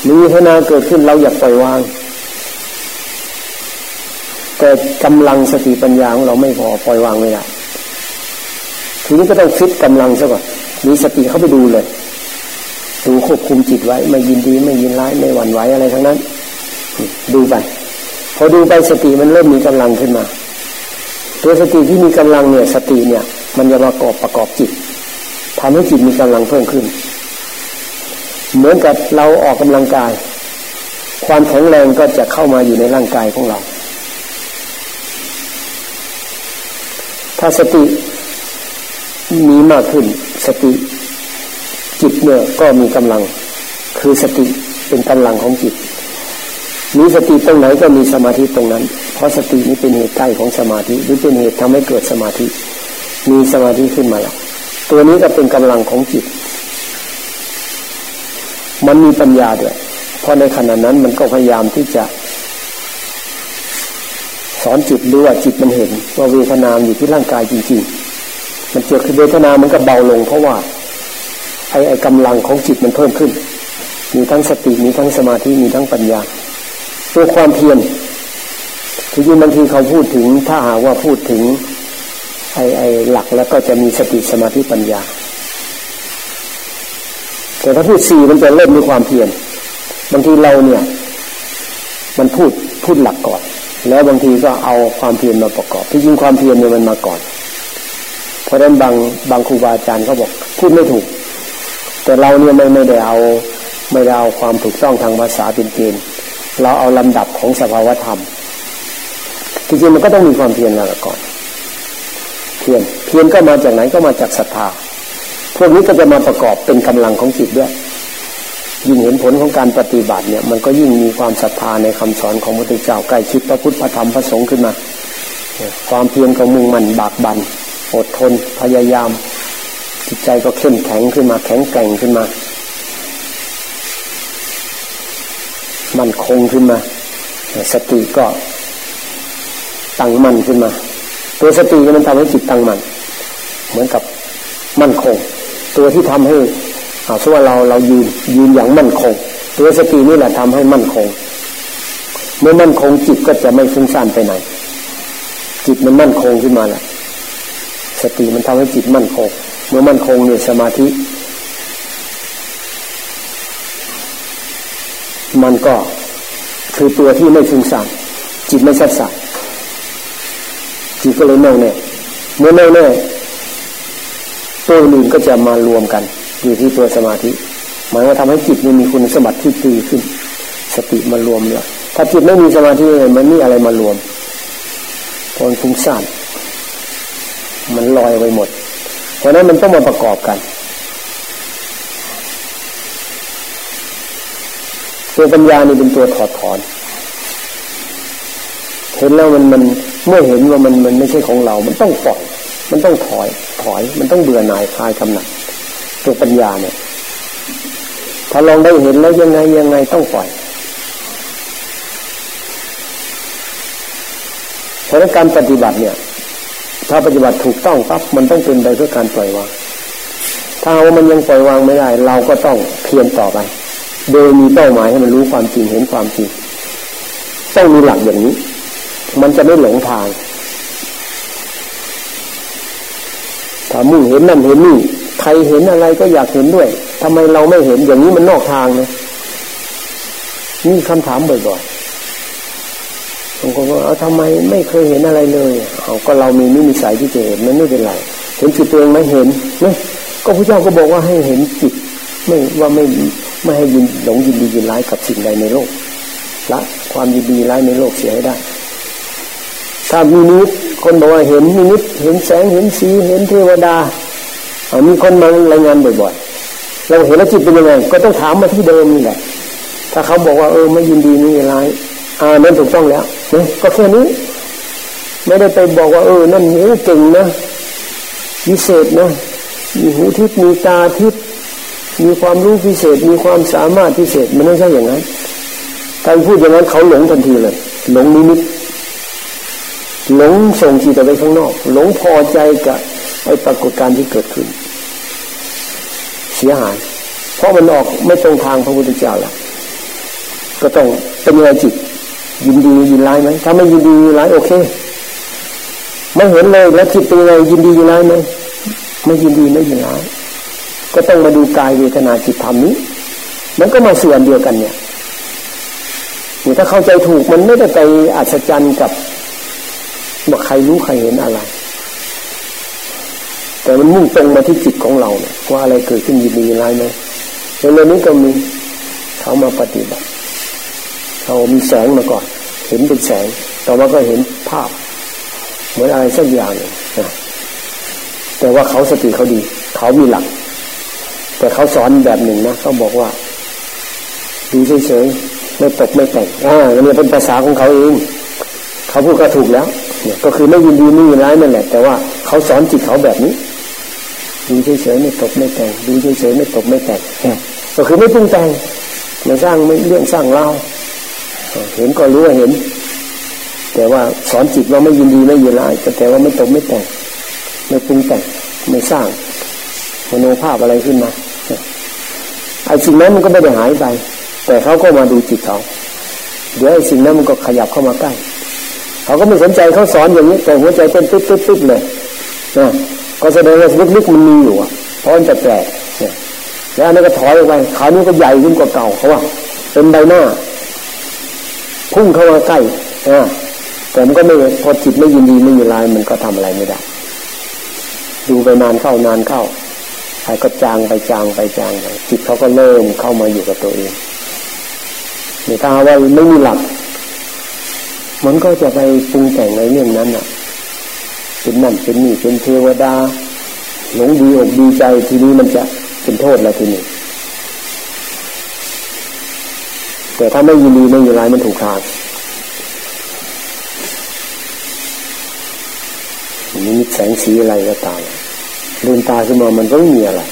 มีเทนาเกิดขึ้นเราอยากปล่อยวาง แต่กำลังสติปัญญาของเราไม่พอปล่อยวางไม่ได้ทีนี้ก็ต้องฟิตกำลังซะก่อนมีสติเข้าไปดูเลย ดูควบคุมจิตไว้ ไม่ยินดีไม่ยินร้ายไม่หวั่นไหวอะไรทั้งนั้น ดูไป พอดูไปสติมันเริ่มมีกำลังขึ้นมา ตัวสติที่มีกำลังเนี่ย สติเนี่ย มันจะประกอบประกอบจิตทำให้จิตมีกำลังเพิ่มขึ้น เหมือนกับเราออกกำลังกาย ความแข็งแรงก็จะเข้ามาอยู่ในร่างกายของเรา ถ้าสติมีมากขึ้น สติจิตเนี่ยก็มีกำลัง คือสติเป็นกำลังของจิตมีสติตรงไหนก็มีสมาธิตรงนั้น เพราะสตินี้เป็นเหตุใกล้ของสมาธิหรือเป็นเหตุทำให้เกิดสมาธิ มีสมาธิขึ้นมาแล้วตัวนี้ก็เป็นกำลังของจิต มันมีปัญญาด้วยเพราะในขณะนั้นมันก็พยายามที่จะ สอนจิตรู้ว่าจิตมันเห็น ว่าเวทนาอยู่ที่ร่างกายจริงๆ มันเกิดคือเวทนามันก็เบาลง เพราะว่าไอ้ไอ้กำลังของจิตมันเพิ่มขึ้น มีทั้งสติมีทั้งสมาธิมีทั้งปัญญาตัวความเพียรที่จริงบางทีเขาพูดถึงถ้าหากว่าพูดถึง ไอ้ไอ้หลักแล้วก็จะมีสติสมาธิปัญญา แต่ถ้าพูดสี่มันจะเริ่มด้วยความเพียรบางทีเราเนี่ย มันพูดพูดหลักก่อน แล้วบางทีก็เอาความเพียรมาประกอบที่จริงความเพียรเนี่ยมันมาก่อน เพราะฉะนั้นบางบางครูบาอาจารย์เขาบอก พูดไม่ถูก แต่เราเนี่ยไม่ไม่ได้เอาไม่ได้เอาความถูกต้องทางภาษาเป็นเกณฑ์เราเอาลำดับของสภาวธรรมที่จริงมันก็ต้องมีความเพียรมาก่อน เพียรเพียรก็มาจากไหนก็มาจากศรัทธาพวกนี้ก็จะมาประกอบเป็นกำลังของจิตด้วย ยิ่งเห็นผลของการปฏิบัติเนี่ย มันก็ยิ่งมีความศรัทธาในคำสอนของพระพุทธเจ้าใกล้ชิดพระพุทธพระธรรมพระสงฆ์ขึ้นมา ความเพียรของมุ่งมั่นบากบันอดทนพยายาม จิตใจก็เข้มแข็งขึ้นมา แข็งแกร่งขึ้นมามั่นคงขึ้นมา สติก็ตั้งมั่นขึ้นมา ตัวสติมันทำให้จิตตั้งมั่นเหมือนกับมั่นคง ตัวที่ทำให้เอาสว่าเราเรายืนยืนอย่างมั่นคง ตัวสตินี่แหละทำให้มั่นคง เมื่อมั่นคงจิตก็จะไม่ฟุ้งซ่านไปไหน จิตมันมั่นคงขึ้นมาแหละสติมันทำให้จิตมั่นคง เมื่อมั่นคงเนี่ยสมาธิ มันก็คือตัวที่ไม่ฟุ้งซ่านจิตไม่สัดสาย จิตก็เลยแน่วแน่เมื่อแน่วแน่ตัวอื่นก็จะมารวมกัน อยู่ที่ตัวสมาธิ หมายว่าทำให้จิตมันมีคุณสมบัติที่ดีขึ้น สติมารวมเลยถ้าจิตไม่มีสมาธิเลยมันนี่อะไรมารวมพนฟุ้งซ่านมันลอยไปหมด เพราะนั้นมันต้องมาประกอบกันตัวปัญญานี่เป็นตัวถอดถอน เห็นแล้วมันมัน เมื่อเห็นว่ามันมันไม่ใช่ของเรา มันต้องปล่อย มันต้องถอย ถอย มันต้องเบื่อหน่ายคลายกำหนัดตัวปัญญาเนี่ย ถ้าลองได้เห็นแล้วยังไงยังไงต้องปล่อยเพราะการปฏิบัติเนี่ย ถ้าปฏิบัติถูกต้องปั๊บมันต้องเป็นไปเพื่อการปล่อยวาง ถ้าว่ามันยังปล่อยวางไม่ได้ เราก็ต้องเพียรต่อไป โดยมีเป้าหมายให้มันรู้ความจริงเห็นความจริงต้องมีหลักอย่างนี้ มันจะไม่หลงทางถ้ามุ่งเห็นนั่นเห็นนี่ใครเห็นอะไรก็อยากเห็นด้วยทำไมเราไม่เห็นอย่างนี้มันนอกทางนะนี่คำถามบ่อยๆางคนก็เอาทำไมไม่เคยเห็นอะไรเลยเอาก็เรามีนิสัยที่จะเห็นมันไม่เป็นไรเห็นจิตตัวเองไหมเห็นนะก็พระเจ้าก็บอกว่าให้เห็นจิตไม่ว่าไม่ไม่ให้ยินหลงยินดียินร้ายกับสิ่งใดในโลกละความยินดีร้ายในโลกเสียให้ได้ ถ้ามีนิดคนบอกว่าเห็นนิดเห็นแสงเห็นสีเห็นเทวดาเอามีคนมารายงานบ่อยๆเราเห็นแล้วจิตเป็นยังไง ก็ต้องถามมาที่เดิมนี่แหละถ้าเขาบอกว่าเออไม่ยินดีไม่ร้ายอ่านั่นถูกต้องแล้วเนี่ยก็แค่นี้ ไม่ได้ไปบอกว่าเออนั่นนี้เก่งนะพิเศษนะมีหูทิพย์มีตาทิพย์มีความรู้พิเศษ มีความสามารถพิเศษ มันไม่ใช่อย่างนั้นการพูดอย่างนั้นเขาหลงทันทีเลย หลงนิมิต หลงส่งจิตไปข้างนอก หลงพอใจกับไอ้ปรากฏการณ์ที่เกิดขึ้น เสียหาย เพราะมันออกไม่ตรงทางพระพุทธเจ้าแล้วก็ต้องเป็นยังไงจิต ยินดียินร้ายไหมถ้าไม่ยินดียินร้ายโอเคไม่เห็นเลยแล้วจิตเป็นยังไงยินดียินร้ายไหมไม่ยินดีไม่ยินร้ายก็ต้องมาดูกายเวทนาจิตธรรมนี้ มันก็มาส่วนเดียวกันเนี่ยถ้าเข้าใจถูกมันไม่ได้ไปอัศจรรย์กับ ว่าใครรู้ใครเห็นอะไร แต่มันมุ่งตรงมาที่จิตของเราเนี่ยว่าอะไรเกิดขึ้นยินดีร้ายไหมในเรื่องนี้ก็มีเขามาปฏิบัติเรามีแสงมาก่อน เห็นเป็นแสง ต่อมาก็เห็นภาพ เหมือนอะไรสักอย่างนึ่นะแต่ว่าเขาสติเขาดี เขามีหลัก แต่เขาสอนแบบหนึ่งนะเขาบอกว่าดูเฉยๆไม่ตกไม่แต่งอ่าเนี่ยเป็นภาษาของเขาเอง เขาพูดก็ถูกแล้ว เนี่ยก็คือไม่ยินดีไม่ยินร้ายนั่นแหละ แต่ว่าเขาสอนจิตเขาแบบนี้ดูเฉยๆไม่ตกไม่แต่งดูเฉยๆไม่ตกไม่แต่งก็คือไม่ปรุงแต่งไม่สร้างไม่เรื่องสร้างเล่าเห็นก็รู้ว่าเห็น แต่ว่าสอนจิตว่าไม่ยินดีไม่ยินร้ายแต่ว่าไม่ตกไม่แต่งไม่ปรุงแต่งไม่สร้างมโนภาพอะไรขึ้นมาไอ้สิ่งนั้นมันก็ไม่ได้หายไป แต่เขาก็มาดูจิตเขาเดี๋ยวไอ้สิ่งนั้นมันก็ขยับเข้ามาใกล้ เขาก็ไม่สนใจเขาสอนอย่างนี้แต่หัวใจเต้นตุ๊บตุ๊บตุ๊บเลยนะก็แสดงว่าลึกๆมันมีอยู่อะเพราะมันแปลกเนี่ยแล้วอันนี้ก็ถอยออกไปขานี้ก็ใหญ่ขึ้นกว่าเก่าเขาว่าเป็นใบหน้า พุ่งเข้ามาใกล้อ่าแต่มันก็ไม่พอจิตไม่ยินดีไม่ยินร้ายมันก็ทำอะไรไม่ได้ ดูไปนานเข้านานเข้าไอ้ก็จางไปจางไปจางไปจิตเขาก็เริ่มเข้ามาอยู่กับตัวเองเนี่ถ้าว่าไม่มีหลัก มันก็จะไปปรุงแต่งในเรื่องนั้นอะ เป็นนั่นเป็นนี่เป็นเทวดา หลงดีอกดีใจทีนี้มันจะเป็นโทษแล้วทีนี้แต่ถ้าไม่ยินดีไม่ยินร้ายมันถูกทางนี่มีแสงสีอะไรก็ตามลืมตาขึ้นมามันก็ไม่มีอะไร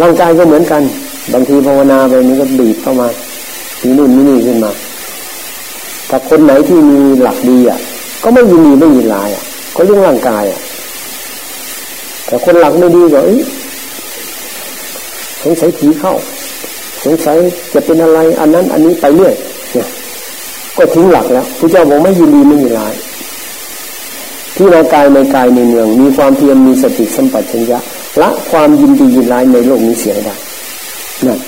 ร่างกายก็เหมือนกัน บางทีภาวนาไปมันก็บีบเข้ามาทีนู่นนี่นี่ขึ้นมา ถ้าคนไหนที่มีหลักดีอะ ก็ไม่ยินดีไม่ยินร้ายอะก็เรื่องร่างกายอะ แต่คนหลักไม่ดีก็เอ้ยสงสัยผีเข้า สงสัยจะเป็นอะไร อันนั้น อันนี้ไปเรื่อยเนี่ย ก็ทิ้งหลักแล้วพระเจ้าบอกไม่ยินดีไม่ยินร้ายที่เรากายในกายในเมือง มีความเพียรมีสติสัมปชัญญะละความยินดียินร้ายในโลกนี้เสียได้นั่น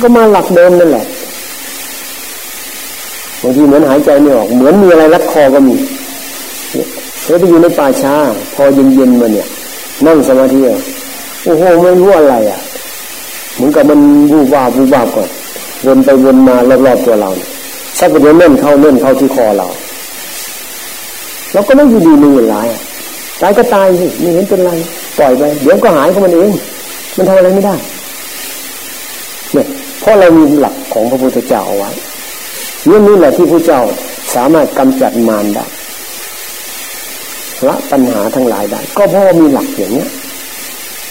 ก็มาหลักเดิมนั่นแหละ บางทีเหมือนหายใจไม่ออก เหมือนมีอะไรรัดคอก็มีเราไปอยู่ในป่าช้า พอเย็นๆมาเนี่ย นั่งสมาธิโอ้โหไม่รู้อะไรอะเหมือนกับมันวูบวาบวูบวาบก่อนวนไปวนมารอบๆตัวเราสักเดี๋ยวเล่นเข้าเล่นเข้าที่คอเราเราก็ไม่ยินดีม่ยินร้ายตายก็ตายสิไม่เห็นเป็นไรปล่อยไปเดี๋ยวก็หายของมันเอง มันทำอะไรไม่ได้เนี่ยเพราะเรามีหลักของพระพุทธเจ้าเอาไว้ เรื่องนี้แหละที่พระเจ้าสามารถกำจัดมารได้ละปัญหาทั้งหลายได้ ก็เพราะมีหลักอย่างเนี้ย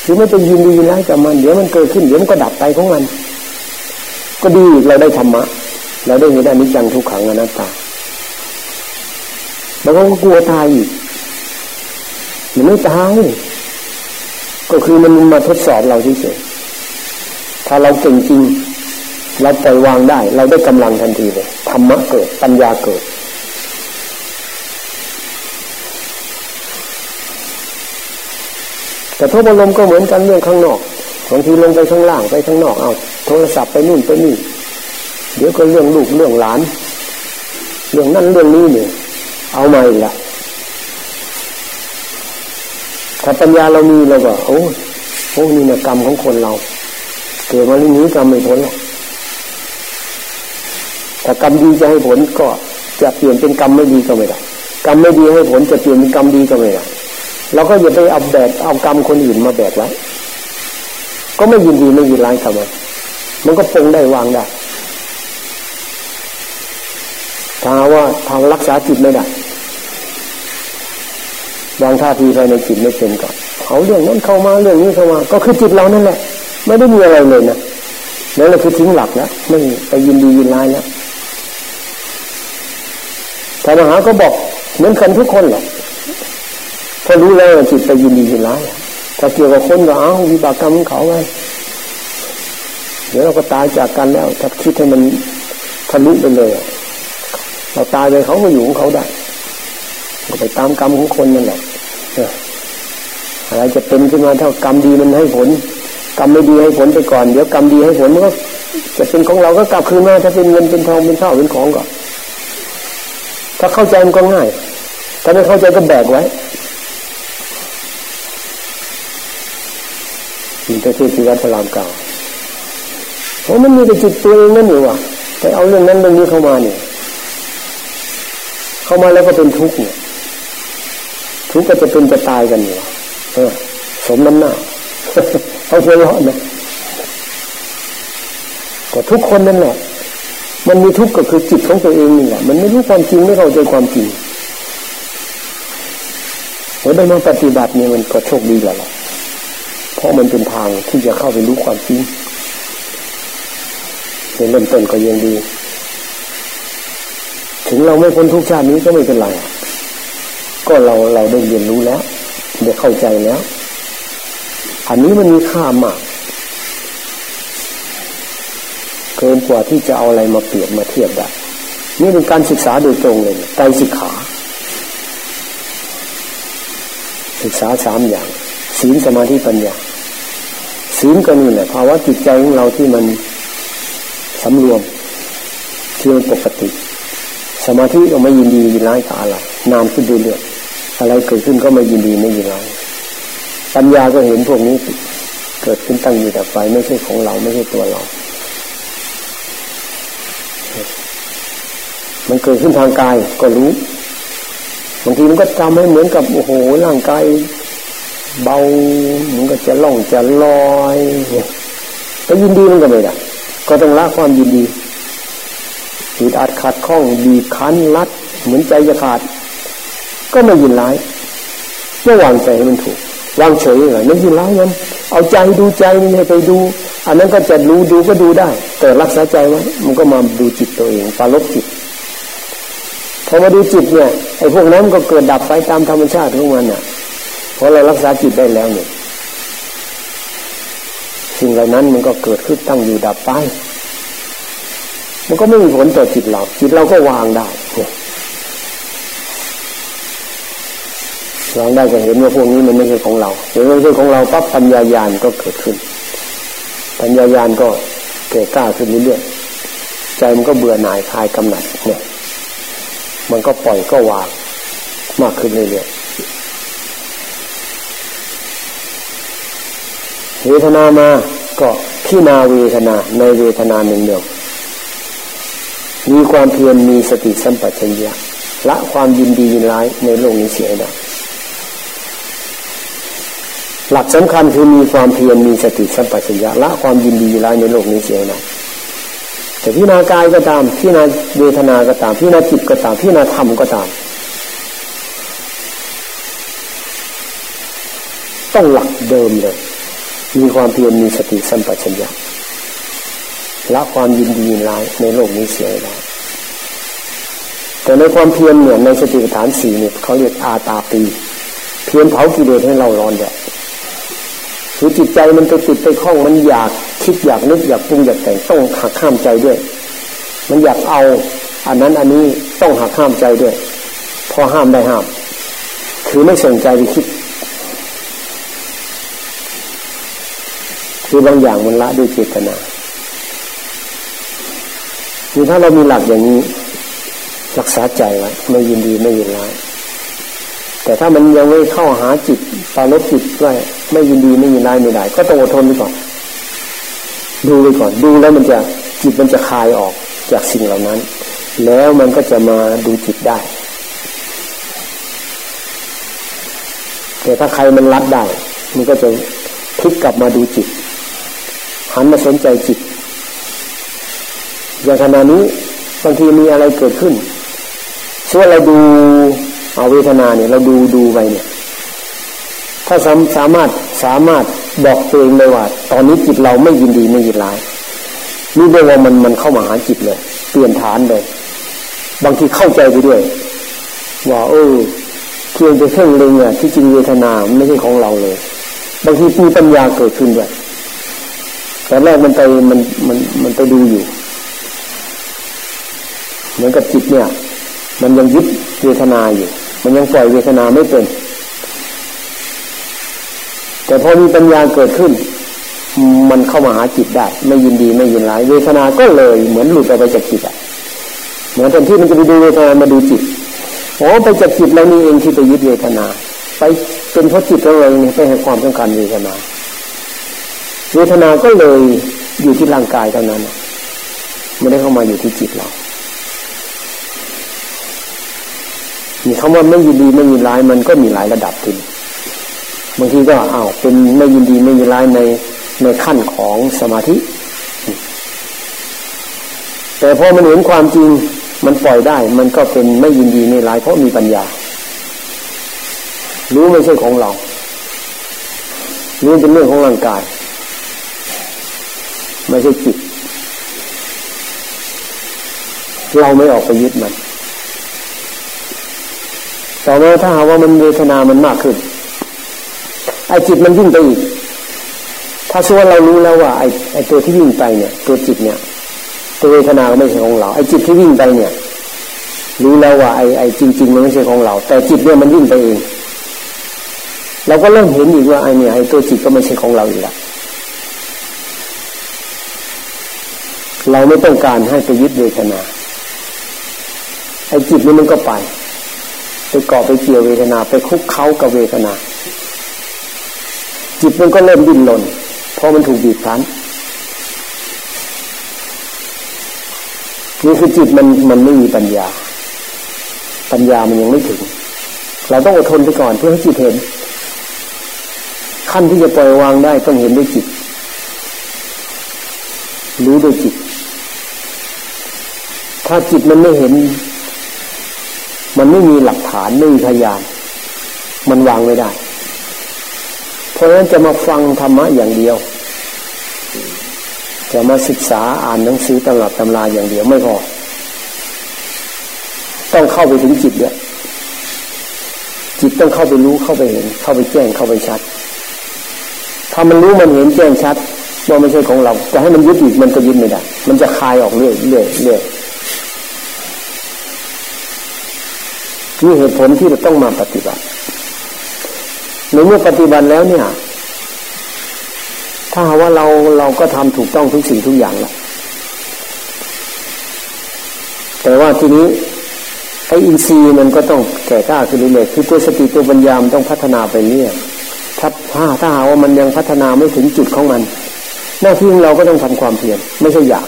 คือไม่เป็นยินดียินร้ายกับมัน เดี๋ยวมันเกิดขึ้นเดี๋ยวมันก็ดับไปของมัน ก็ดีเราได้ธรรมะ เราได้เห็นอนิจจังทุกขังอนัตตาบางคนก็กลัวตายอีกมันไม่ตายก็คือมันมาทดสอบเราเฉยๆถ้าเราเก่งจริง เราปล่อยวางได้ เราได้กำลังทันทีเลยธรรมะเกิดปัญญาเกิด แต่พระบรมก็เหมือนกันเรื่องข้างนอกบางทีลงไปข้างล่างไปข้างนอกเอาโทรศัพท์ไปนู่นไปนี่ เดี๋ยวก็เรื่องลูกเรื่องหลาน เรื่องนั้นเรื่องนี้เนี่ยเอามาอีกละถ้าปัญญาเรามีเราก็โอ้โอ้นี่นะกรรมของคนเรา เกิดมาเรื่องนี้กรรมไม่ผลหรอก ถ้ากรรมดีจะให้ผลก็จะเปลี่ยนเป็นกรรมไม่ดีก็ไม่ได้กรรมไม่ดีให้ผลจะเปลี่ยนเป็นกรรมดีก็ไม่ได้เราก็อย่าไปเอาแบกเอากรรมคนอื่นมาแบกไว้ก็ไม่ยินดีไม่ยินร้ายทำไมมันก็ปรงได้วางได้ถ้าว่าทางรักษาจิตไม่ได้วางท่าทีภายในจิตไม่เป็นก่อนเอาเรื่องนั้นเข้ามาเรื่องนี้เข้ามา ก็คือจิตเรานั่นแหละ ไม่ได้มีอะไรเลยนะนั่นแหละคือทิ้งหลักแล้วไม่ไปยินดียินร้ายแล้ว ธรรมหาก็บอกเหมือนกันทุกคนแหละพอรู้แล้วจิตไปยินดียินร้ายถ้าเกี่ยวกับคนก็เอาวิบากกรรมของเขาไงเดี๋ยวเราก็ตายจากกันแล้วถ้าคิดให้มันทะลุไปเลยเราตายไปเขาก็อยู่ของเขาได้ก็ไปตามกรรมของคนนั่นแหละอะไรจะเป็นขึ้นมาเท่ากรรมดีมันให้ผล กรรมไม่ดีให้ผลไปก่อน เดี๋ยวกรรมดีให้ผลมันก็จะเป็นของเราก็กลับคืนมาถ้าเป็นเงินเป็นทองเป็นข้าวเป็นของก็ ถ้าเข้าใจมันก็ง่าย ถ้าไม่เข้าใจก็แบกไว้มีแต่ที่ที่วัดพระรามเก่าโอ้มันมีแต่จิตตัวเองนั่นอยู่ว่ะแต่เอาเรื่องนั้นเรื่องนี้เข้ามาเนี่ย เข้ามาแล้วก็เป็นทุกข์เนี่ย ทุกข์ก็จะเป็นจะตายกันอยู่เออ สมน้ำหน้าเขาเชื่อรอดนะก็ทุกคนนั่นแหละ มันมีทุกข์ก็คือจิตของตัวเองนี่แหละมันไม่รู้ความจริงไม่เข้าใจความจริงเราได้มาปฏิบัติเนี่ยมันก็โชคดีแล้วเพราะมันเป็นทางที่จะเข้าไปรู้ความจริงในเริ่มต้นก็ยังดี ถึงเราไม่พ้นทุกชาตินี้ก็ไม่เป็นไร ก็เราเราได้เรียนรู้แล้วได้เข้าใจแล้ว อันนี้มันมีค่ามาก เกินกว่าที่จะเอาอะไรมาเปรียบมาเทียบได้นี่เป็นการศึกษาโดยตรงเลยไตรสิกขา ศึกษาสามอย่าง ศีลสมาธิปัญญา ศีลก็นี่แหละภาวะจิตใจของเราที่มันสำรวมที่มันปกติ สมาธิก็ไม่ยินดียินร้ายกับอะไรนามขึ้นเรื่อยๆอะไรเกิดขึ้นก็ไม่ยินดีไม่ยินร้ายปัญญาก็เห็นพวกนี้ เกิดขึ้นตั้งอยู่แต่ไปไม่ใช่ของเราไม่ใช่ตัวเรา มันเกิดขึ้นทางกายก็รู้บางทีมันก็จำให้เหมือนกับโอ้โหร่างกายเบามันก็จะล่องจะลอยแต่ยินดีมันก็ไม่ได้ก็ต้องละความยินดีจิดอัดขัดข้องบีคั้นรัด เหมือนใจจะขาด ก็ไม่ยินร้ายไม่วางใจให้มันถูกวางเฉยเลยไม่ยินร้ายมันเอาใจดูใจนี่ให้ไปดู อันนั้นก็จะรู้ดูก็ดูได้ แต่รักษาใจไว้มันก็มาดูจิตตัวเองปาลบจิต พอมาดูจิตเนี่ยไอ้พวกนั้นก็เกิดดับไปตามธรรมชาติของมันเนี่ยพอเรารักษาจิตได้แล้วเนี่ยสิ่งเหล่านั้นมันก็เกิดขึ้นตั้งอยู่ดับไป มันก็ไม่มีผลต่อจิตเราจิตเราก็วางได้วางได้ก็เห็นว่าพวกนี้มันไม่ใช่ของเราเห็นว่าไม่ใช่ของเราปั๊บปัญญายาณก็เกิดขึ้น ปัญญายาณก็เกิดกล้าขึ้นเรื่อยๆใจมันก็เบื่อหน่ายคลายกำหนัดเนี่ย มันก็ปล่อยก็วางมากขึ้นเรื่อยๆเวทนามาก็พินาเวทนาในเวทนาหนึ่งเดียวมีความเพียรมีสติสัมปชัญญะละความยินดียินร้ายในโลกนี้เสียได้หลักสำคัญคือมีความเพียรมีสติสัมปชัญญะละความยินดียินร้ายในโลกนี้เสียได้ แต่พินากายก็ตามพินาเวทนาก็ตามพินาจิตก็ตามพินาธรรมก็ตาม ต้องหลักเดิมเลย มีความเพียรมีสติสัมปชัญญะละความยินดียินร้ายในโลกนี้เสียได้วแต่ในความเพียรเนี่ยในสติปัฏฐานสี่เนี่ยเขาเรียกอาตาปีเพียรเผากิเลสให้เราร้อนเนี่ยคือจิตใจมันไปติดไปคล้องมันอยาก คิดอยากนึกอยากปรุงอยากแต่งต้องหักข้ามใจด้วย มันอยากเอา อันนั้นอันนี้ต้องหักข้ามใจด้วย พอห้ามได้ห้าม คือไม่สนใจไปคิด คือบางอย่างมันละด้วยเจตนาคือถ้าเรามีหลักอย่างนี้ รักษาใจไว้ไม่ยินดีไม่ยินร้ายแต่ถ้ามันยังไม่เข้าหาจิตปาลบจิตไว้ไม่ยินดีไม่ยินร้ายไม่ได้ ก็ต้องอดทนไปก่อน ดูไปก่อนดูแล้วมันจะจิตมันจะคลายออกจากสิ่งเหล่านั้น แล้วมันก็จะมาดูจิตได้ แต่ถ้าใครมันรัดได้ มันก็จะพลิกกลับมาดูจิตหันมาสนใจจิตอย่างขณะนี้บางทีมีอะไรเกิดขึ้นช่วยเราดูเอาเวทนาเนี่ย เราดูดูไปเนี่ย ถ้าสมสามารถสามารถ บอกตัวเองเลยว่า ตอนนี้จิตเราไม่ยินดีไม่ยินร้ายนี่เรียกว่ามันมันเข้ามาหาจิตเลย เปลี่ยนฐานเลย บางทีเข้าใจไปด้วย ว่าเออเพียงไปเพ่งเล็งอะที่จริงเวทนาไม่ใช่ของเราเลย บางทีมีปัญญาเกิดขึ้นด้วยแต่แรกมันไปมันมันมันไปดูอยู่ เหมือนกับจิตเนี่ย มันยังยึดเวทนาอยู่ มันยังปล่อยเวทนาไม่เป็น แต่พอมีปัญญาเกิดขึ้น มันเข้ามาหาจิตได้ ไม่ยินดีไม่ยินร้ายเวทนาก็เลยเหมือนหลุดออกไปจากจิตอะเหมือนแทนที่มันจะไปดูเวทนามาดูจิตโอ้ไปจากจิตแล้วนี่เองที่ไปยึดเวทนา ไปเป็นเพราะจิตเราเองไปให้ความต้องการเวทนาเวทนาก็เลยอยู่ที่ร่างกายเท่านั้นไม่ได้เข้ามาอยู่ที่จิตเรามีคำว่าไม่ยินดีไม่ยินร้ายมันก็มีหลายระดับที บางทีก็อ้าวเป็นไม่ยินดีไม่ยินร้ายในในขั้นของสมาธิ แต่พอมันเห็นความจริงมันปล่อยได้ มันก็เป็นไม่ยินดีไม่ร้ายเพราะมีปัญญา รู้ไม่ใช่ของเรา รู้เป็นเรื่องของร่างกาย ไม่ใช่จิต เราไม่ออกไปยึดมัน ต่อมาถ้าหาว่ามันเวทนามันมากขึ้น ไอ้จิตมันยิ่งไปอีก ถ้าส่วนเรารู้แล้วว่าไอ้ไอ้ตัวที่วิ่งไปเนี่ย ตัวจิตเนี่ย ตัวเวทนาก็ไม่ใช่ของเรา ไอ้จิตที่วิ่งไปเนี่ย รู้แล้วว่าไอ้ไอ้จริง ๆ มันไม่ใช่ของเรา แต่จิตเนี่ยมันวิ่งไปเองเราก็เริ่มเห็นอีกว่าไอ้เนี่ยไอ้ตัวจิตก็ไม่ใช่ของเราอีกแล้วเราไม่ต้องการให้ไปยึดเวทนา ไอ้จิตนี่มันก็ไป ไปเกาะไปเกี่ยวเวทนา ไปคุกเขากับเวทนา จิตมันก็เริ่มดิ้นรนเพราะมันถูกบีบคั้นนี่คือจิตมันมันไม่มีปัญญา ปัญญามันยังไม่ถึง เราต้องอดทนไปก่อนเพื่อให้จิตเห็น ขั้นที่จะปล่อยวางได้ต้องเห็นด้วยจิต รู้ด้วยจิต ถ้าจิตมันไม่เห็น มันไม่มีหลักฐานไม่มีพยาน มันวางไม่ได้ เพราะฉะนั้นจะมาฟังธรรมะอย่างเดียว จะมาศึกษาอ่านหนังสือตำรับตำราอย่างเดียวไม่พอ ต้องเข้าไปถึงจิตเนี่ยจิตต้องเข้าไปรู้เข้าไปเห็น เข้าไปแจ้งเข้าไปชัด ถ้ามันรู้มันเห็นแจ้งชัดว่าไม่ใช่ของเราจะให้มันยึดอีกมันก็ยึดไม่ได้มันจะคลายออกเรื่อยเรื่อยเรื่อยนี่เหตุผลที่เราต้องมาปฏิบัติ ในเมื่อปฏิบัติแล้วเนี่ย ถ้าว่าเราเราก็ทำถูกต้องทุกสิ่งทุกอย่างแหละแต่ว่าทีนี้ไอ้อินทรีย์มันก็ต้องแก่กล้าขึ้นเรื่อยๆคือตัวสติตัวปัญญามันต้องพัฒนาไปเรื่อยถ้าถ้าถ้าหาว่ามันยังพัฒนาไม่ถึงจุดของมัน หน้าที่ของเราก็ต้องทำความเพียรไม่ใช่อยาก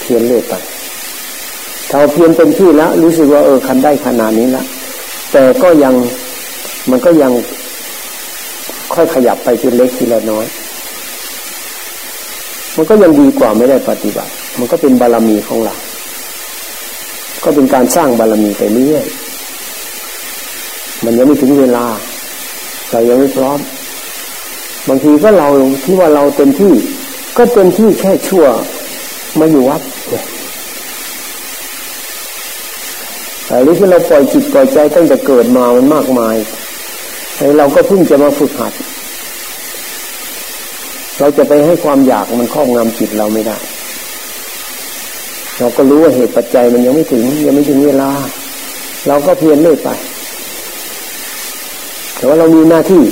เพียรเรื่อยไปถ้าเพียรเป็นที่แล้วรู้สึกว่าเออคันได้ขนาดนี้แล้ว แต่ก็ยังมันก็ยังค่อยขยับไปทีเล็กทีละน้อย มันก็ยังดีกว่าไม่ได้ปฏิบัติ มันก็เป็นบารมีของเรา ก็เป็นการสร้างบารมีไปเรื่อย มันยังไม่ถึงเวลา เรายังไม่พร้อม บางทีก็เราที่ว่าเราเต็มที่ ก็เต็มที่แค่ชั่วมาอยู่วัดเนี่ย หรือที่เราปล่อยจิตปล่อยใจตั้งแต่เกิดมามันมากมายไอ้เราก็เพิ่งจะมาฝึกหัด เราจะไปให้ความอยากมันครอบงำจิตเราไม่ได้ เราก็รู้ว่าเหตุปัจจัยมันยังไม่ถึง ยังไม่ถึงเวลา เราก็เพียรเรื่อยไป แต่ว่าเรามีหน้าที่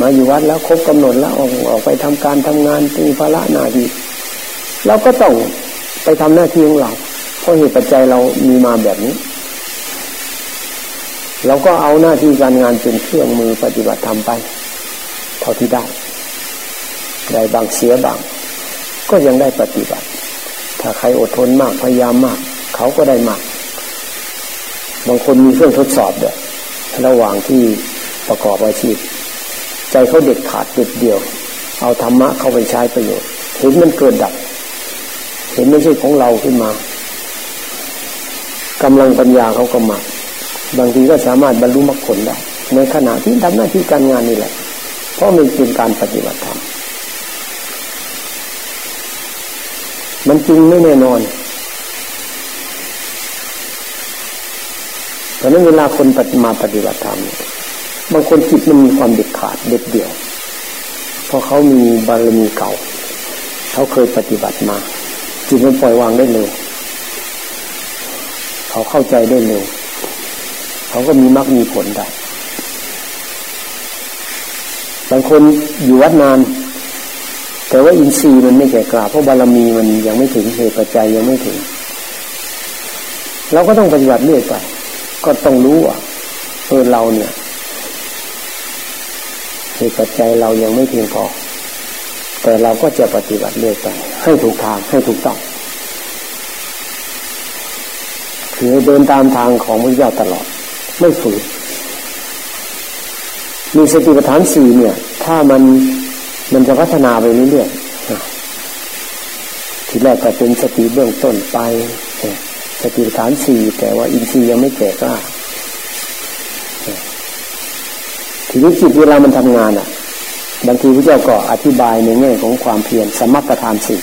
มาอยู่วัดแล้วครบกำหนดแล้วออกออกไปทำการทำงานตีภาระหน้าที่เราก็ต้องไปทำหน้าที่ของเราเพราะเหตุปัจจัยเรามีมาแบบนี้ เราก็เอาหน้าที่การงานเป็นเครื่องมือปฏิบัติทำไป เท่าที่ได้ ได้บางเสียบาง ก็ยังได้ปฏิบัติ ถ้าใครอดทนมากพยายามมาก เขาก็ได้มาก บางคนมีเครื่องทดสอบเด้อระหว่างที่ประกอบอาชีพ ใจเขาเด็ดขาดเด็ดเดียว เอาธรรมะเข้าไปใช้ประโยชน์ เห็นมันเกิดดับ เห็นไม่ใช่ของเราขึ้นมากำลังปัญญาเขาก็มา บางทีก็สามารถบรรลุมรรคผลได้ ในขณะที่ทำหน้าที่การงานนี่แหละ เพราะมันเป็นการปฏิบัติธรรมมันจริงไม่แน่นอนเพราะนั้นเวลาคนปฏิมาปฏิบัติธรรมบางคนจิตมันมีความเด็ดขาดเด็ดเดี่ยวเพราะเขามีบารมีเก่า เขาเคยปฏิบัติมาจิตมันปล่อยวางได้เร็วเขาเข้าใจได้เร็ว เขาก็มีมรรคมีผลได้บางคนอยู่วัดนาน แต่ว่าอินทรีย์มันไม่แก่กล้าเพราะบารมีมันยังไม่ถึงเหตุปัจจัยยังไม่ถึง เราก็ต้องปฏิบัติเรื่อยไป ก็ต้องรู้ว่าเออเราเนี่ยเหตุปัจจัยเรายังไม่เพียงพอแต่เราก็จะปฏิบัติเรื่อยไปให้ถูกทางให้ถูกต้องคือเดินตามทางของพระเจ้าตลอด ไม่ฝืนมีสติปัฏฐานสี่เนี่ย ถ้ามันมันจะพัฒนาไปเรื่อยๆทีแรกก็เป็นสติเบื้องต้นไป สติปัฏฐานสี่แต่ว่าอินทรีย์ยังไม่แก่กล้าทีนี้จิตเวลามันทำงานอะ บางทีพระเจ้าก็อธิบายในแง่ของความเพียรสมัติทานสี่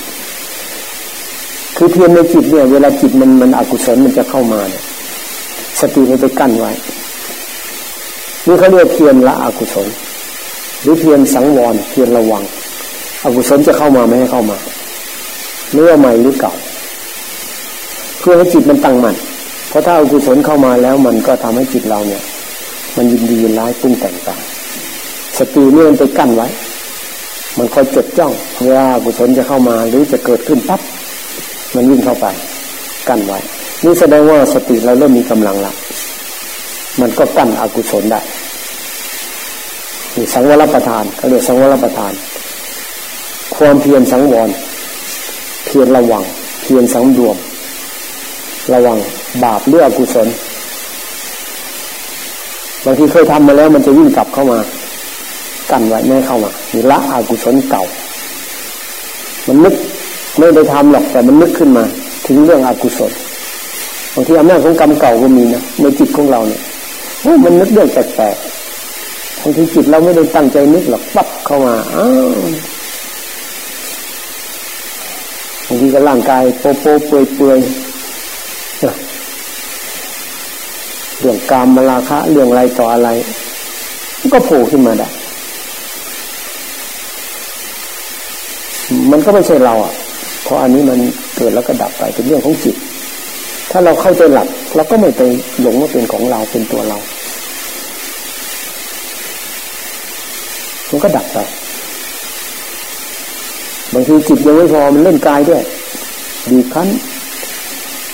คือเพียรในจิตเนี่ย เวลาจิตมันมันอกุศลมันจะเข้ามาเนี่ย สติมันไปกั้นไว้ นี่เขาเรียกเพียรละอกุศล หรือเพียรสังวรเพียรระวัง อกุศลจะเข้ามาไม่ให้เข้ามาเมื่อใหม่หรือเก่า เพื่อให้จิตมันตั้งมั่นเพราะถ้าอกุศลเข้ามาแล้วมันก็ทำให้จิตเราเนี่ย มันยินดียินร้ายปรุงแต่งต่างสตินี่มันไปกั้นไว้ มันคอยจดจ้องเวลากุศลจะเข้ามาหรือจะเกิดขึ้นปั๊บมันวิ่งเข้าไป กั้นไว้ นี่แสดงว่าสติเราเริ่มมีกำลังละมันก็กั้นอกุศลได้นี่สังวรประทานเขาเรียกสังวรประทาน ความเพียรสังวร เพียรระวัง เพียรสังรวม ระวังบาปเรื่องกุศลบางทีเคยทำมาแล้ว มันจะวิ่งกลับเข้ามากันไว้ไม่เข้ามามีละอากุศลเก่า มันนึกไม่ได้ทำหรอกแต่มันนึกขึ้นมา ถึงเรื่องอากุศลางทีอำนาจของกรรมเก่าก็มีนะในจิตของเราเนี่ยโอ้มันนึกเรื่องแปลกๆบางทีจิตเราไม่ได้ตั้งใจนึกหรอกปั๊บเข้ามาอ้าวบางทีก็ร่างกายโปโปเปื่อยเปื่อยเรื่องกามมาลาคะ เรื่องอะไรต่ออะไร ก็โผล่ขึ้นมาได้มันก็ไม่ใช่เราอะ เพราะอันนี้มันเกิดแล้วก็ดับไปเป็นเรื่องของจิต ถ้าเราเข้าใจหลักเราก็ไม่ไปหลงว่าเป็นของเราเป็นตัวเรา มันก็ดับไปบางทีจิตยังไม่พอมันเล่นกายด้วย ดีคั้น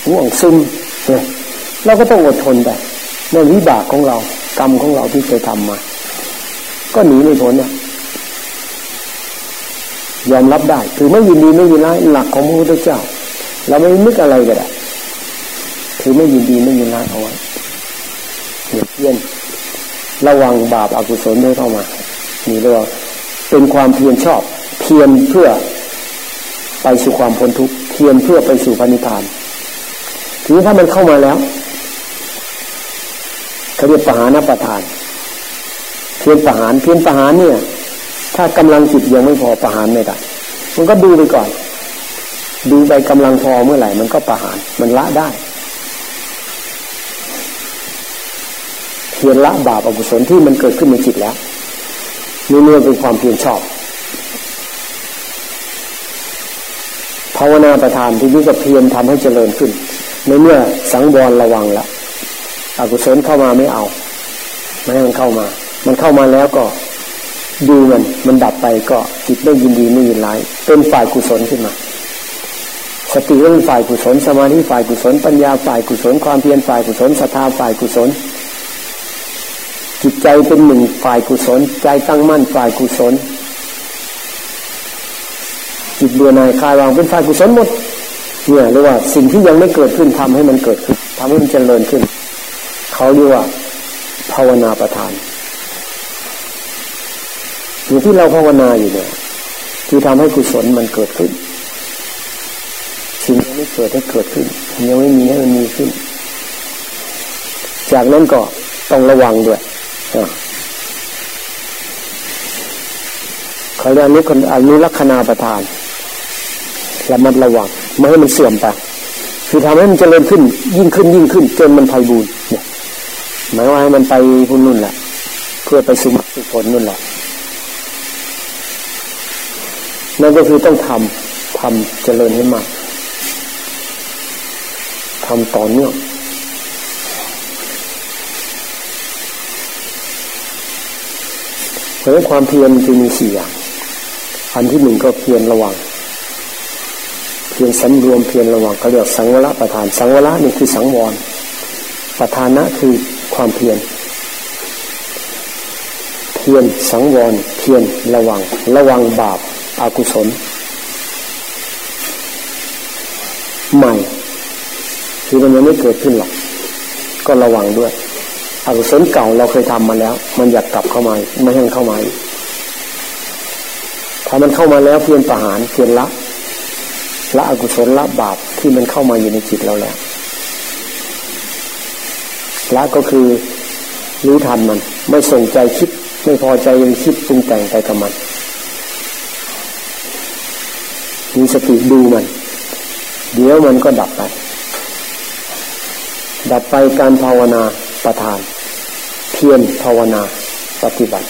ห่วงซึมเนี่ยเราก็ต้องอดทนไปในวิบากของเรา กรรมของเราที่เคยทำมา ก็หนีไม่พ้นเนี่ยยอมรับได้คือไม่ยินดีไม่ยินร้ายหลักของพระพุทธเจ้า เราไม่นึกอะไรก็ได้ คือไม่ยินดีไม่ยินร้ายเอาไว้เพียนระวังบาปอากุศลไม่เข้ามานี่เรียกว่าเป็นความเพียรชอบ เพียรเพื่อไปสู่ความพ้นทุกข์เพียรเพื่อไปสู่พระนิพพานทีนี้ถ้ามันเข้ามาแล้วเขาเรียกปหานประทาน เพียนประหารเพียนประหารเนี่ย ถ้ากำลังจิตยังไม่พอประหารไม่ได้มันก็ดูไปก่อน ดูไปกำลังพอเมื่อไหร่ มันก็ประหารมันละได้ เพียนละบาปอกุศลที่มันเกิดขึ้นในจิตแล้วนี่เนื่อเป็นความเพียรชอบ ภาวนาประทานที่นี้ก็เพียรทำให้เจริญขึ้น ในเมื่อสังวรระวังล้วอกุศลเข้ามาไม่เอาไม่ให้มันเข้ามา มันเข้ามาแล้วก็ดูมันมันดับไปก็จิตไม่ยินดีไม่ยินร้าย เป็นฝ่ายกุศลขึ้นมา สติเป็นฝ่ายกุศลสมาธิฝ่ายกุศลปัญญาฝ่ายกุศลความเพียรฝ่ายกุศลศรัทธาฝ่ายกุศล จิตใจเป็นหนึ่งฝ่ายกุศล ใจตั้งมั่นฝ่ายกุศล จิตเบื่อหน่ายคลายวางเป็นฝ่ายกุศลหมดเนี่ยเรียกว่าสิ่งที่ยังไม่เกิดขึ้นทำให้มันเกิดขึ้นทำให้มันเจริญขึ้น เขาเรียกว่า ภาวนาประทานอยู่ที่เราภาวนาอยู่เนี่ย ที่ทำให้กุศลมันเกิดขึ้น สิ่งยังไม่เกิดให้เกิดขึ้นยังไม่มีให้มันมีขึ้น จากนั้นก็ต้องระวังด้วย เขาเรียกนุคนอนุลักษณาประทานระมัดระวังไม่ให้มันเสื่อมไปคือทำให้มันเจริญขึ้น ยิ่งขึ้นยิ่งขึ้น จนมันไพบูรณ์เนี่ยหมายว่าให้มันไปพุ่นนู่นแหละเพื่อไปสู่มรรคผลนู่นแหละนั่นก็คือต้องทำทำเจริญให้มากทำต่อเนื่อง เพราะความเพียรจะมีสี่อย่างอันที่หนึ่งก็เพียรระวัง เพียรสำรวมเพียรระวังเขาเรียกสังวรประธาน สังวรนี่คือสังวร ประธานะคือความเพียรเพียรสังวร เพียรระวัง ระวังบาปอากุศล ใหม่ที่มันยังไม่เกิดขึ้นหรอก ก็ระวังด้วย อกุศลเก่าเราเคยทำมาแล้ว มันอยากกลับเข้ามาไม่ให้เข้ามาถ้ามันเข้ามาแล้วเพียรประหารเพียรละละอกุศลละบาปที่มันเข้ามาอยู่ในจิตเราแล้วละก็คือรู้ทันมัน ไม่ส่งใจคิด ไม่พอใจยังคิดปรุงแต่งไปกับมันมีสติดูมัน เดี๋ยวมันก็ดับไป ดับไปการภาวนา ประทาน เพียรภาวนาปฏิบัติ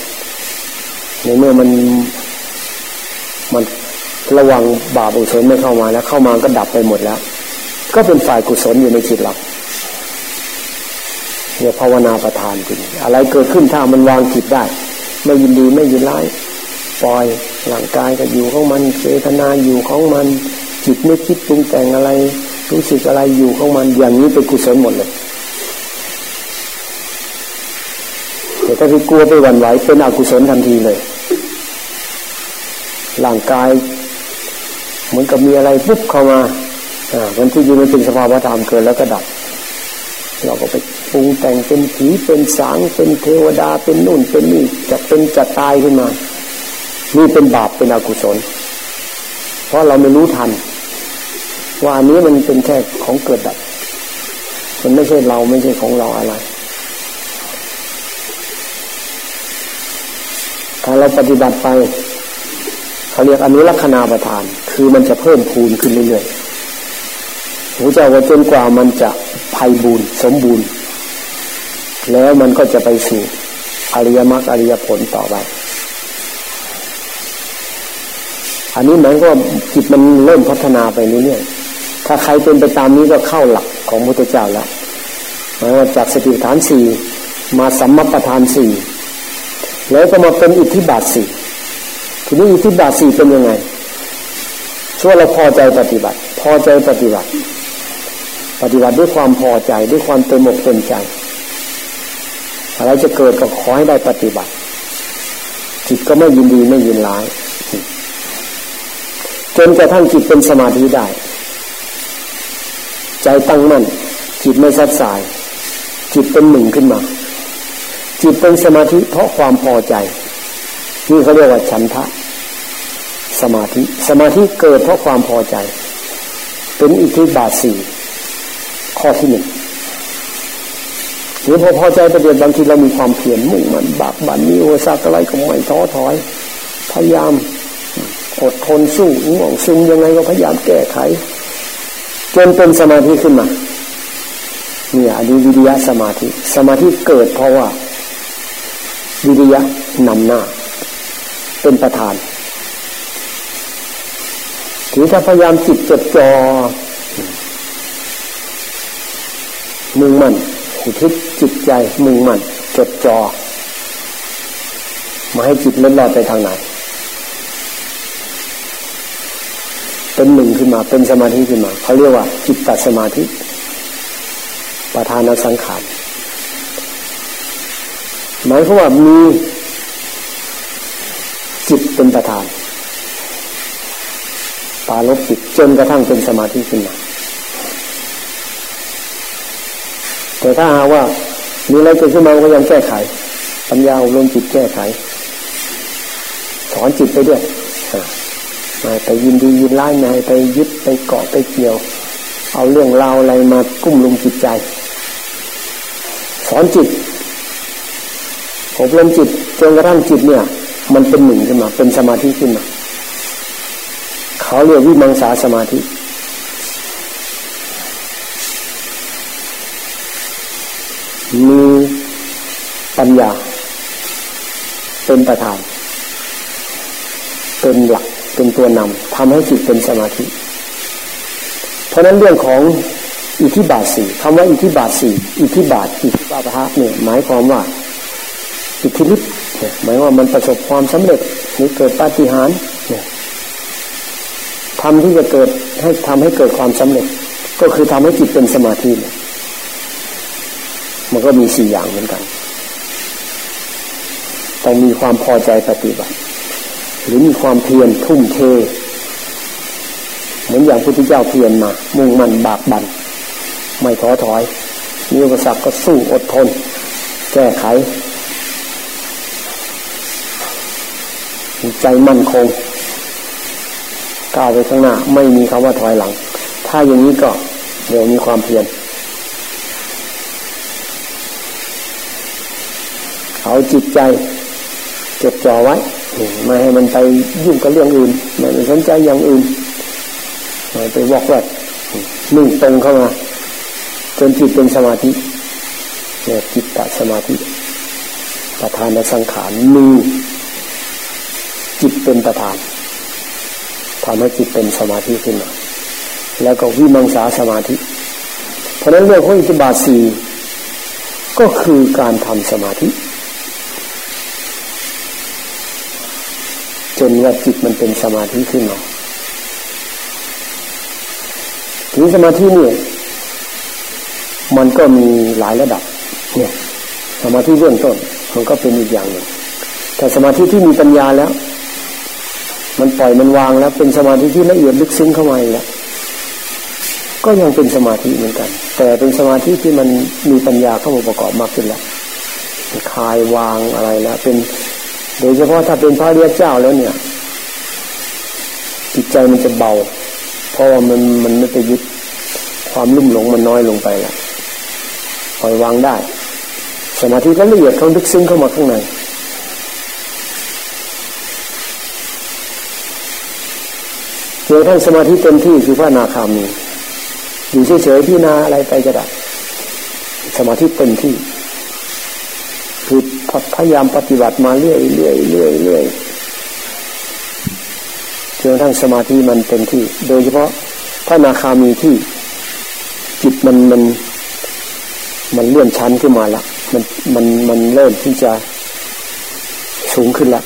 ในเมื่อมันมันระวังบาปอุศลไม่เข้ามาแล้ว เข้ามาก็ดับไปหมดแล้ว ก็เป็นฝ่ายกุศลอยู่ในจิตเราเนี่ยภาวนาประทานจริงอะไรเกิดขึ้นถ้ามันวางจิตได้ ไม่ยินดีไม่ยินร้ายปล่อยร่างกายก็อยู่ของมันเวทนาอยู่ของมัน จิตไม่คิดปรุงแต่งอะไร รู้สึกอะไรอยู่ของมันอย่างนี้เป็นกุศลหมดเลย แต่ถ้าที่กลัวไปหวั่นไหวเป็นอกุศลทันทีเลยร่างกาย เหมือนกับมีอะไรปุ๊บเข้ามาอ่าวันที่อยู่มันเป็นสภาวะธรรมเกิดแล้วก็ดับ เราก็ไปปรุงแต่งเป็นผีเป็นสางเป็นเทวดาเป็นนุ่นเป็นนี่จะเป็นจะตายขึ้นมานี่เป็นบาปเป็นอกุศล เพราะเราไม่รู้ทัน ว่าอันนี้มันเป็นแค่ของเกิดดับ มันไม่ใช่เราไม่ใช่ของเราอะไร ถ้า เราปฏิบัติไปเขาเรียกอนุรักษณาประทาน คือมันจะเพิ่มพูนขึ้นเรื่อยๆหูจะว่าจนกว่ามันจะภัยบูรณ์สมบูรณ์ แล้วมันก็จะไปสู่อริยมรรคอริยผลต่อไปอันนี้หมายว่าจิตมันเริ่มพัฒนาไปเรื่อยๆถ้าใครเป็นไปตามนี้ก็เข้าหลักของพระเจ้าแล้วหมายว่าจากสติฐานสี่มาสัมมาประธานสี่ แล้วก็มาเป็นอิทธิบาทสี่ทีนี้อิทธิบาทสี่เป็นยังไงช่วยเราพอใจปฏิบัติ พอใจปฏิบัติ ปฏิบัติด้วยความพอใจด้วยความเต็มอกเต็มใจอะไรจะเกิดก็ขอให้ได้ปฏิบัติ จิตก็ไม่ยินดีไม่ยินร้ายจนกระทั่งจิตเป็นสมาธิได้ ใจตั้งมั่นจิตไม่ซัดสาย จิตเป็นหนึ่งขึ้นมา จิตเป็นสมาธิเพราะความพอใจ นี่เขาเรียกว่าฉันทะ สมาธิ สมาธิเกิดเพราะความพอใจ เป็นอิทธิบาทสี่ข้อที่หนึ่งหรือพอพอใจประเดี๋ยวบางทีเรามีความเพียรมุ่งมันบากบันมีโอซากอะไรก็ไม่ท้อถอย พยายามอดทนสู้ง่วงซึมยังไงก็พยายามแก้ไข จนเป็นสมาธิขึ้นมาเนี่ยอดีวิริยะสมาธิ สมาธิเกิดเพราะว่า วิริยะนำหน้า เป็นประธานถือถ้าพยายามจิตจดจอมุ่งมั่นอุทิศจิตใจมุ่งมั่นจดจอมาให้จิตเล่นลอดไปทางไหนเป็นหนึ่งขึ้นมาเป็นสมาธิขึ้นมาเขาเรียกว่าจิตตสมาธิ ประธานสังขาร หมายความว่ามีจิตเป็นประธานปาลบจิตจนกระทั่งเป็นสมาธิขึ้นมาแต่ถ้าหาว่ามีอะไรเกิดขึ้นมาก็ยังแก้ไข ปัญญาอบรมจิตแก้ไขสอนจิตไปด้วยไม่ไปยินดียินร้ายไม่ไปยึดไปเกาะไปเกี่ยว เอาเรื่องราวอะไรมากุ้มลุมจิตใจ สอนจิต อบรมจิตจนกระทั่งจิตเนี่ย มันเป็นหนึ่งขึ้นมา เป็นสมาธิขึ้นมาเขาเรียกวิมังสาสมาธิ มีปัญญา เป็นประธาน เป็นหลัก เป็นตัวนำทำให้จิตเป็นสมาธิ เพราะนั้นเรื่องของอิทธิบาทสี่คำว่าอิทธิบาทสี่อิทธิบาทอิทธิบาทะเนี่ยหมายความว่า อิทธิฤทธิ์หมายว่ามันประสบความสำเร็จหรือเกิดปาฏิหาริย์ทำที่จะเกิดให้ทำให้เกิดความสำเร็จ ก็คือทำให้จิตเป็นสมาธิมันก็มีสี่อย่างเหมือนกันต้องมีความพอใจปฏิบัติ หรือมีความเพียรทุ่มเท เหมือนอย่างพุทธเจ้าเพียรมา มุ่งมั่นบากบันไม่ท้อถอย มีอุปสรรคก็สู้อดทน แก้ไข ใจมั่นคงก้าวไปข้างหน้า ไม่มีคำว่าถอยหลัง ถ้าอย่างนี้ก็เดี๋ยวมีความเพียรเอาจิตใจจดจ่อไว้ไม่ให้มันไปยุ่งกับเรื่องอื่นไม่ไปสนใจอย่างอื่นไม่ไปวอกแวกนิ่งตรงเข้ามา จนจิตเป็นสมาธิเนี่ยจิตตสมาธิประธานสังขารมี จิตเป็นประธานทำให้จิตเป็นสมาธิขึ้นมาแล้วก็วิมังสาสมาธิ เพราะนั้นเรื่องของอิทธิบาทสี่ก็คือการทำสมาธิ จนว่าจิตมันเป็นสมาธิขึ้นมาถึงสมาธิเนี่ยมันก็มีหลายระดับ เนี่ย สมาธิเบื้องต้น มันก็เป็นอีกอย่างหนึ่งแต่สมาธิที่มีปัญญาแล้ว มันปล่อยมันวางแล้วเป็นสมาธิที่ละเอียดลึกซึ้งเข้ามาแล้วก็ยังเป็นสมาธิเหมือนกัน แต่เป็นสมาธิที่มันมีปัญญาเข้ามาประกอบมากขึ้นแล้วคลายวางอะไรแล้วเป็นโดยเฉพาะถ้าเป็นพระเรียเจ้าแล้วเนี่ย จิตใจมันจะเบา เพราะว่ามันมันไม่ไปยึดความลุ่มหลงมันน้อยลงไปแล้วปล่อยวางได้ สมาธิละเอียดเขาลึกซึ้งเข้ามาข้างใน เจอท่านสมาธิเต็มที่คือพระนาคามีอยู่เฉยๆพี่นาอะไรไปจะได้สมาธิเต็มที่ คือพยายามปฏิบัติมาเรื่อยเรื่อยเรื่อยเรื่อยจนทั้งสมาธิมันเต็มที่ โดยเฉพาะพระนาคามีที่จิตมันมันมันเลื่อนชั้นขึ้นมาละมันมันมันเริ่มที่จะสูงขึ้นละ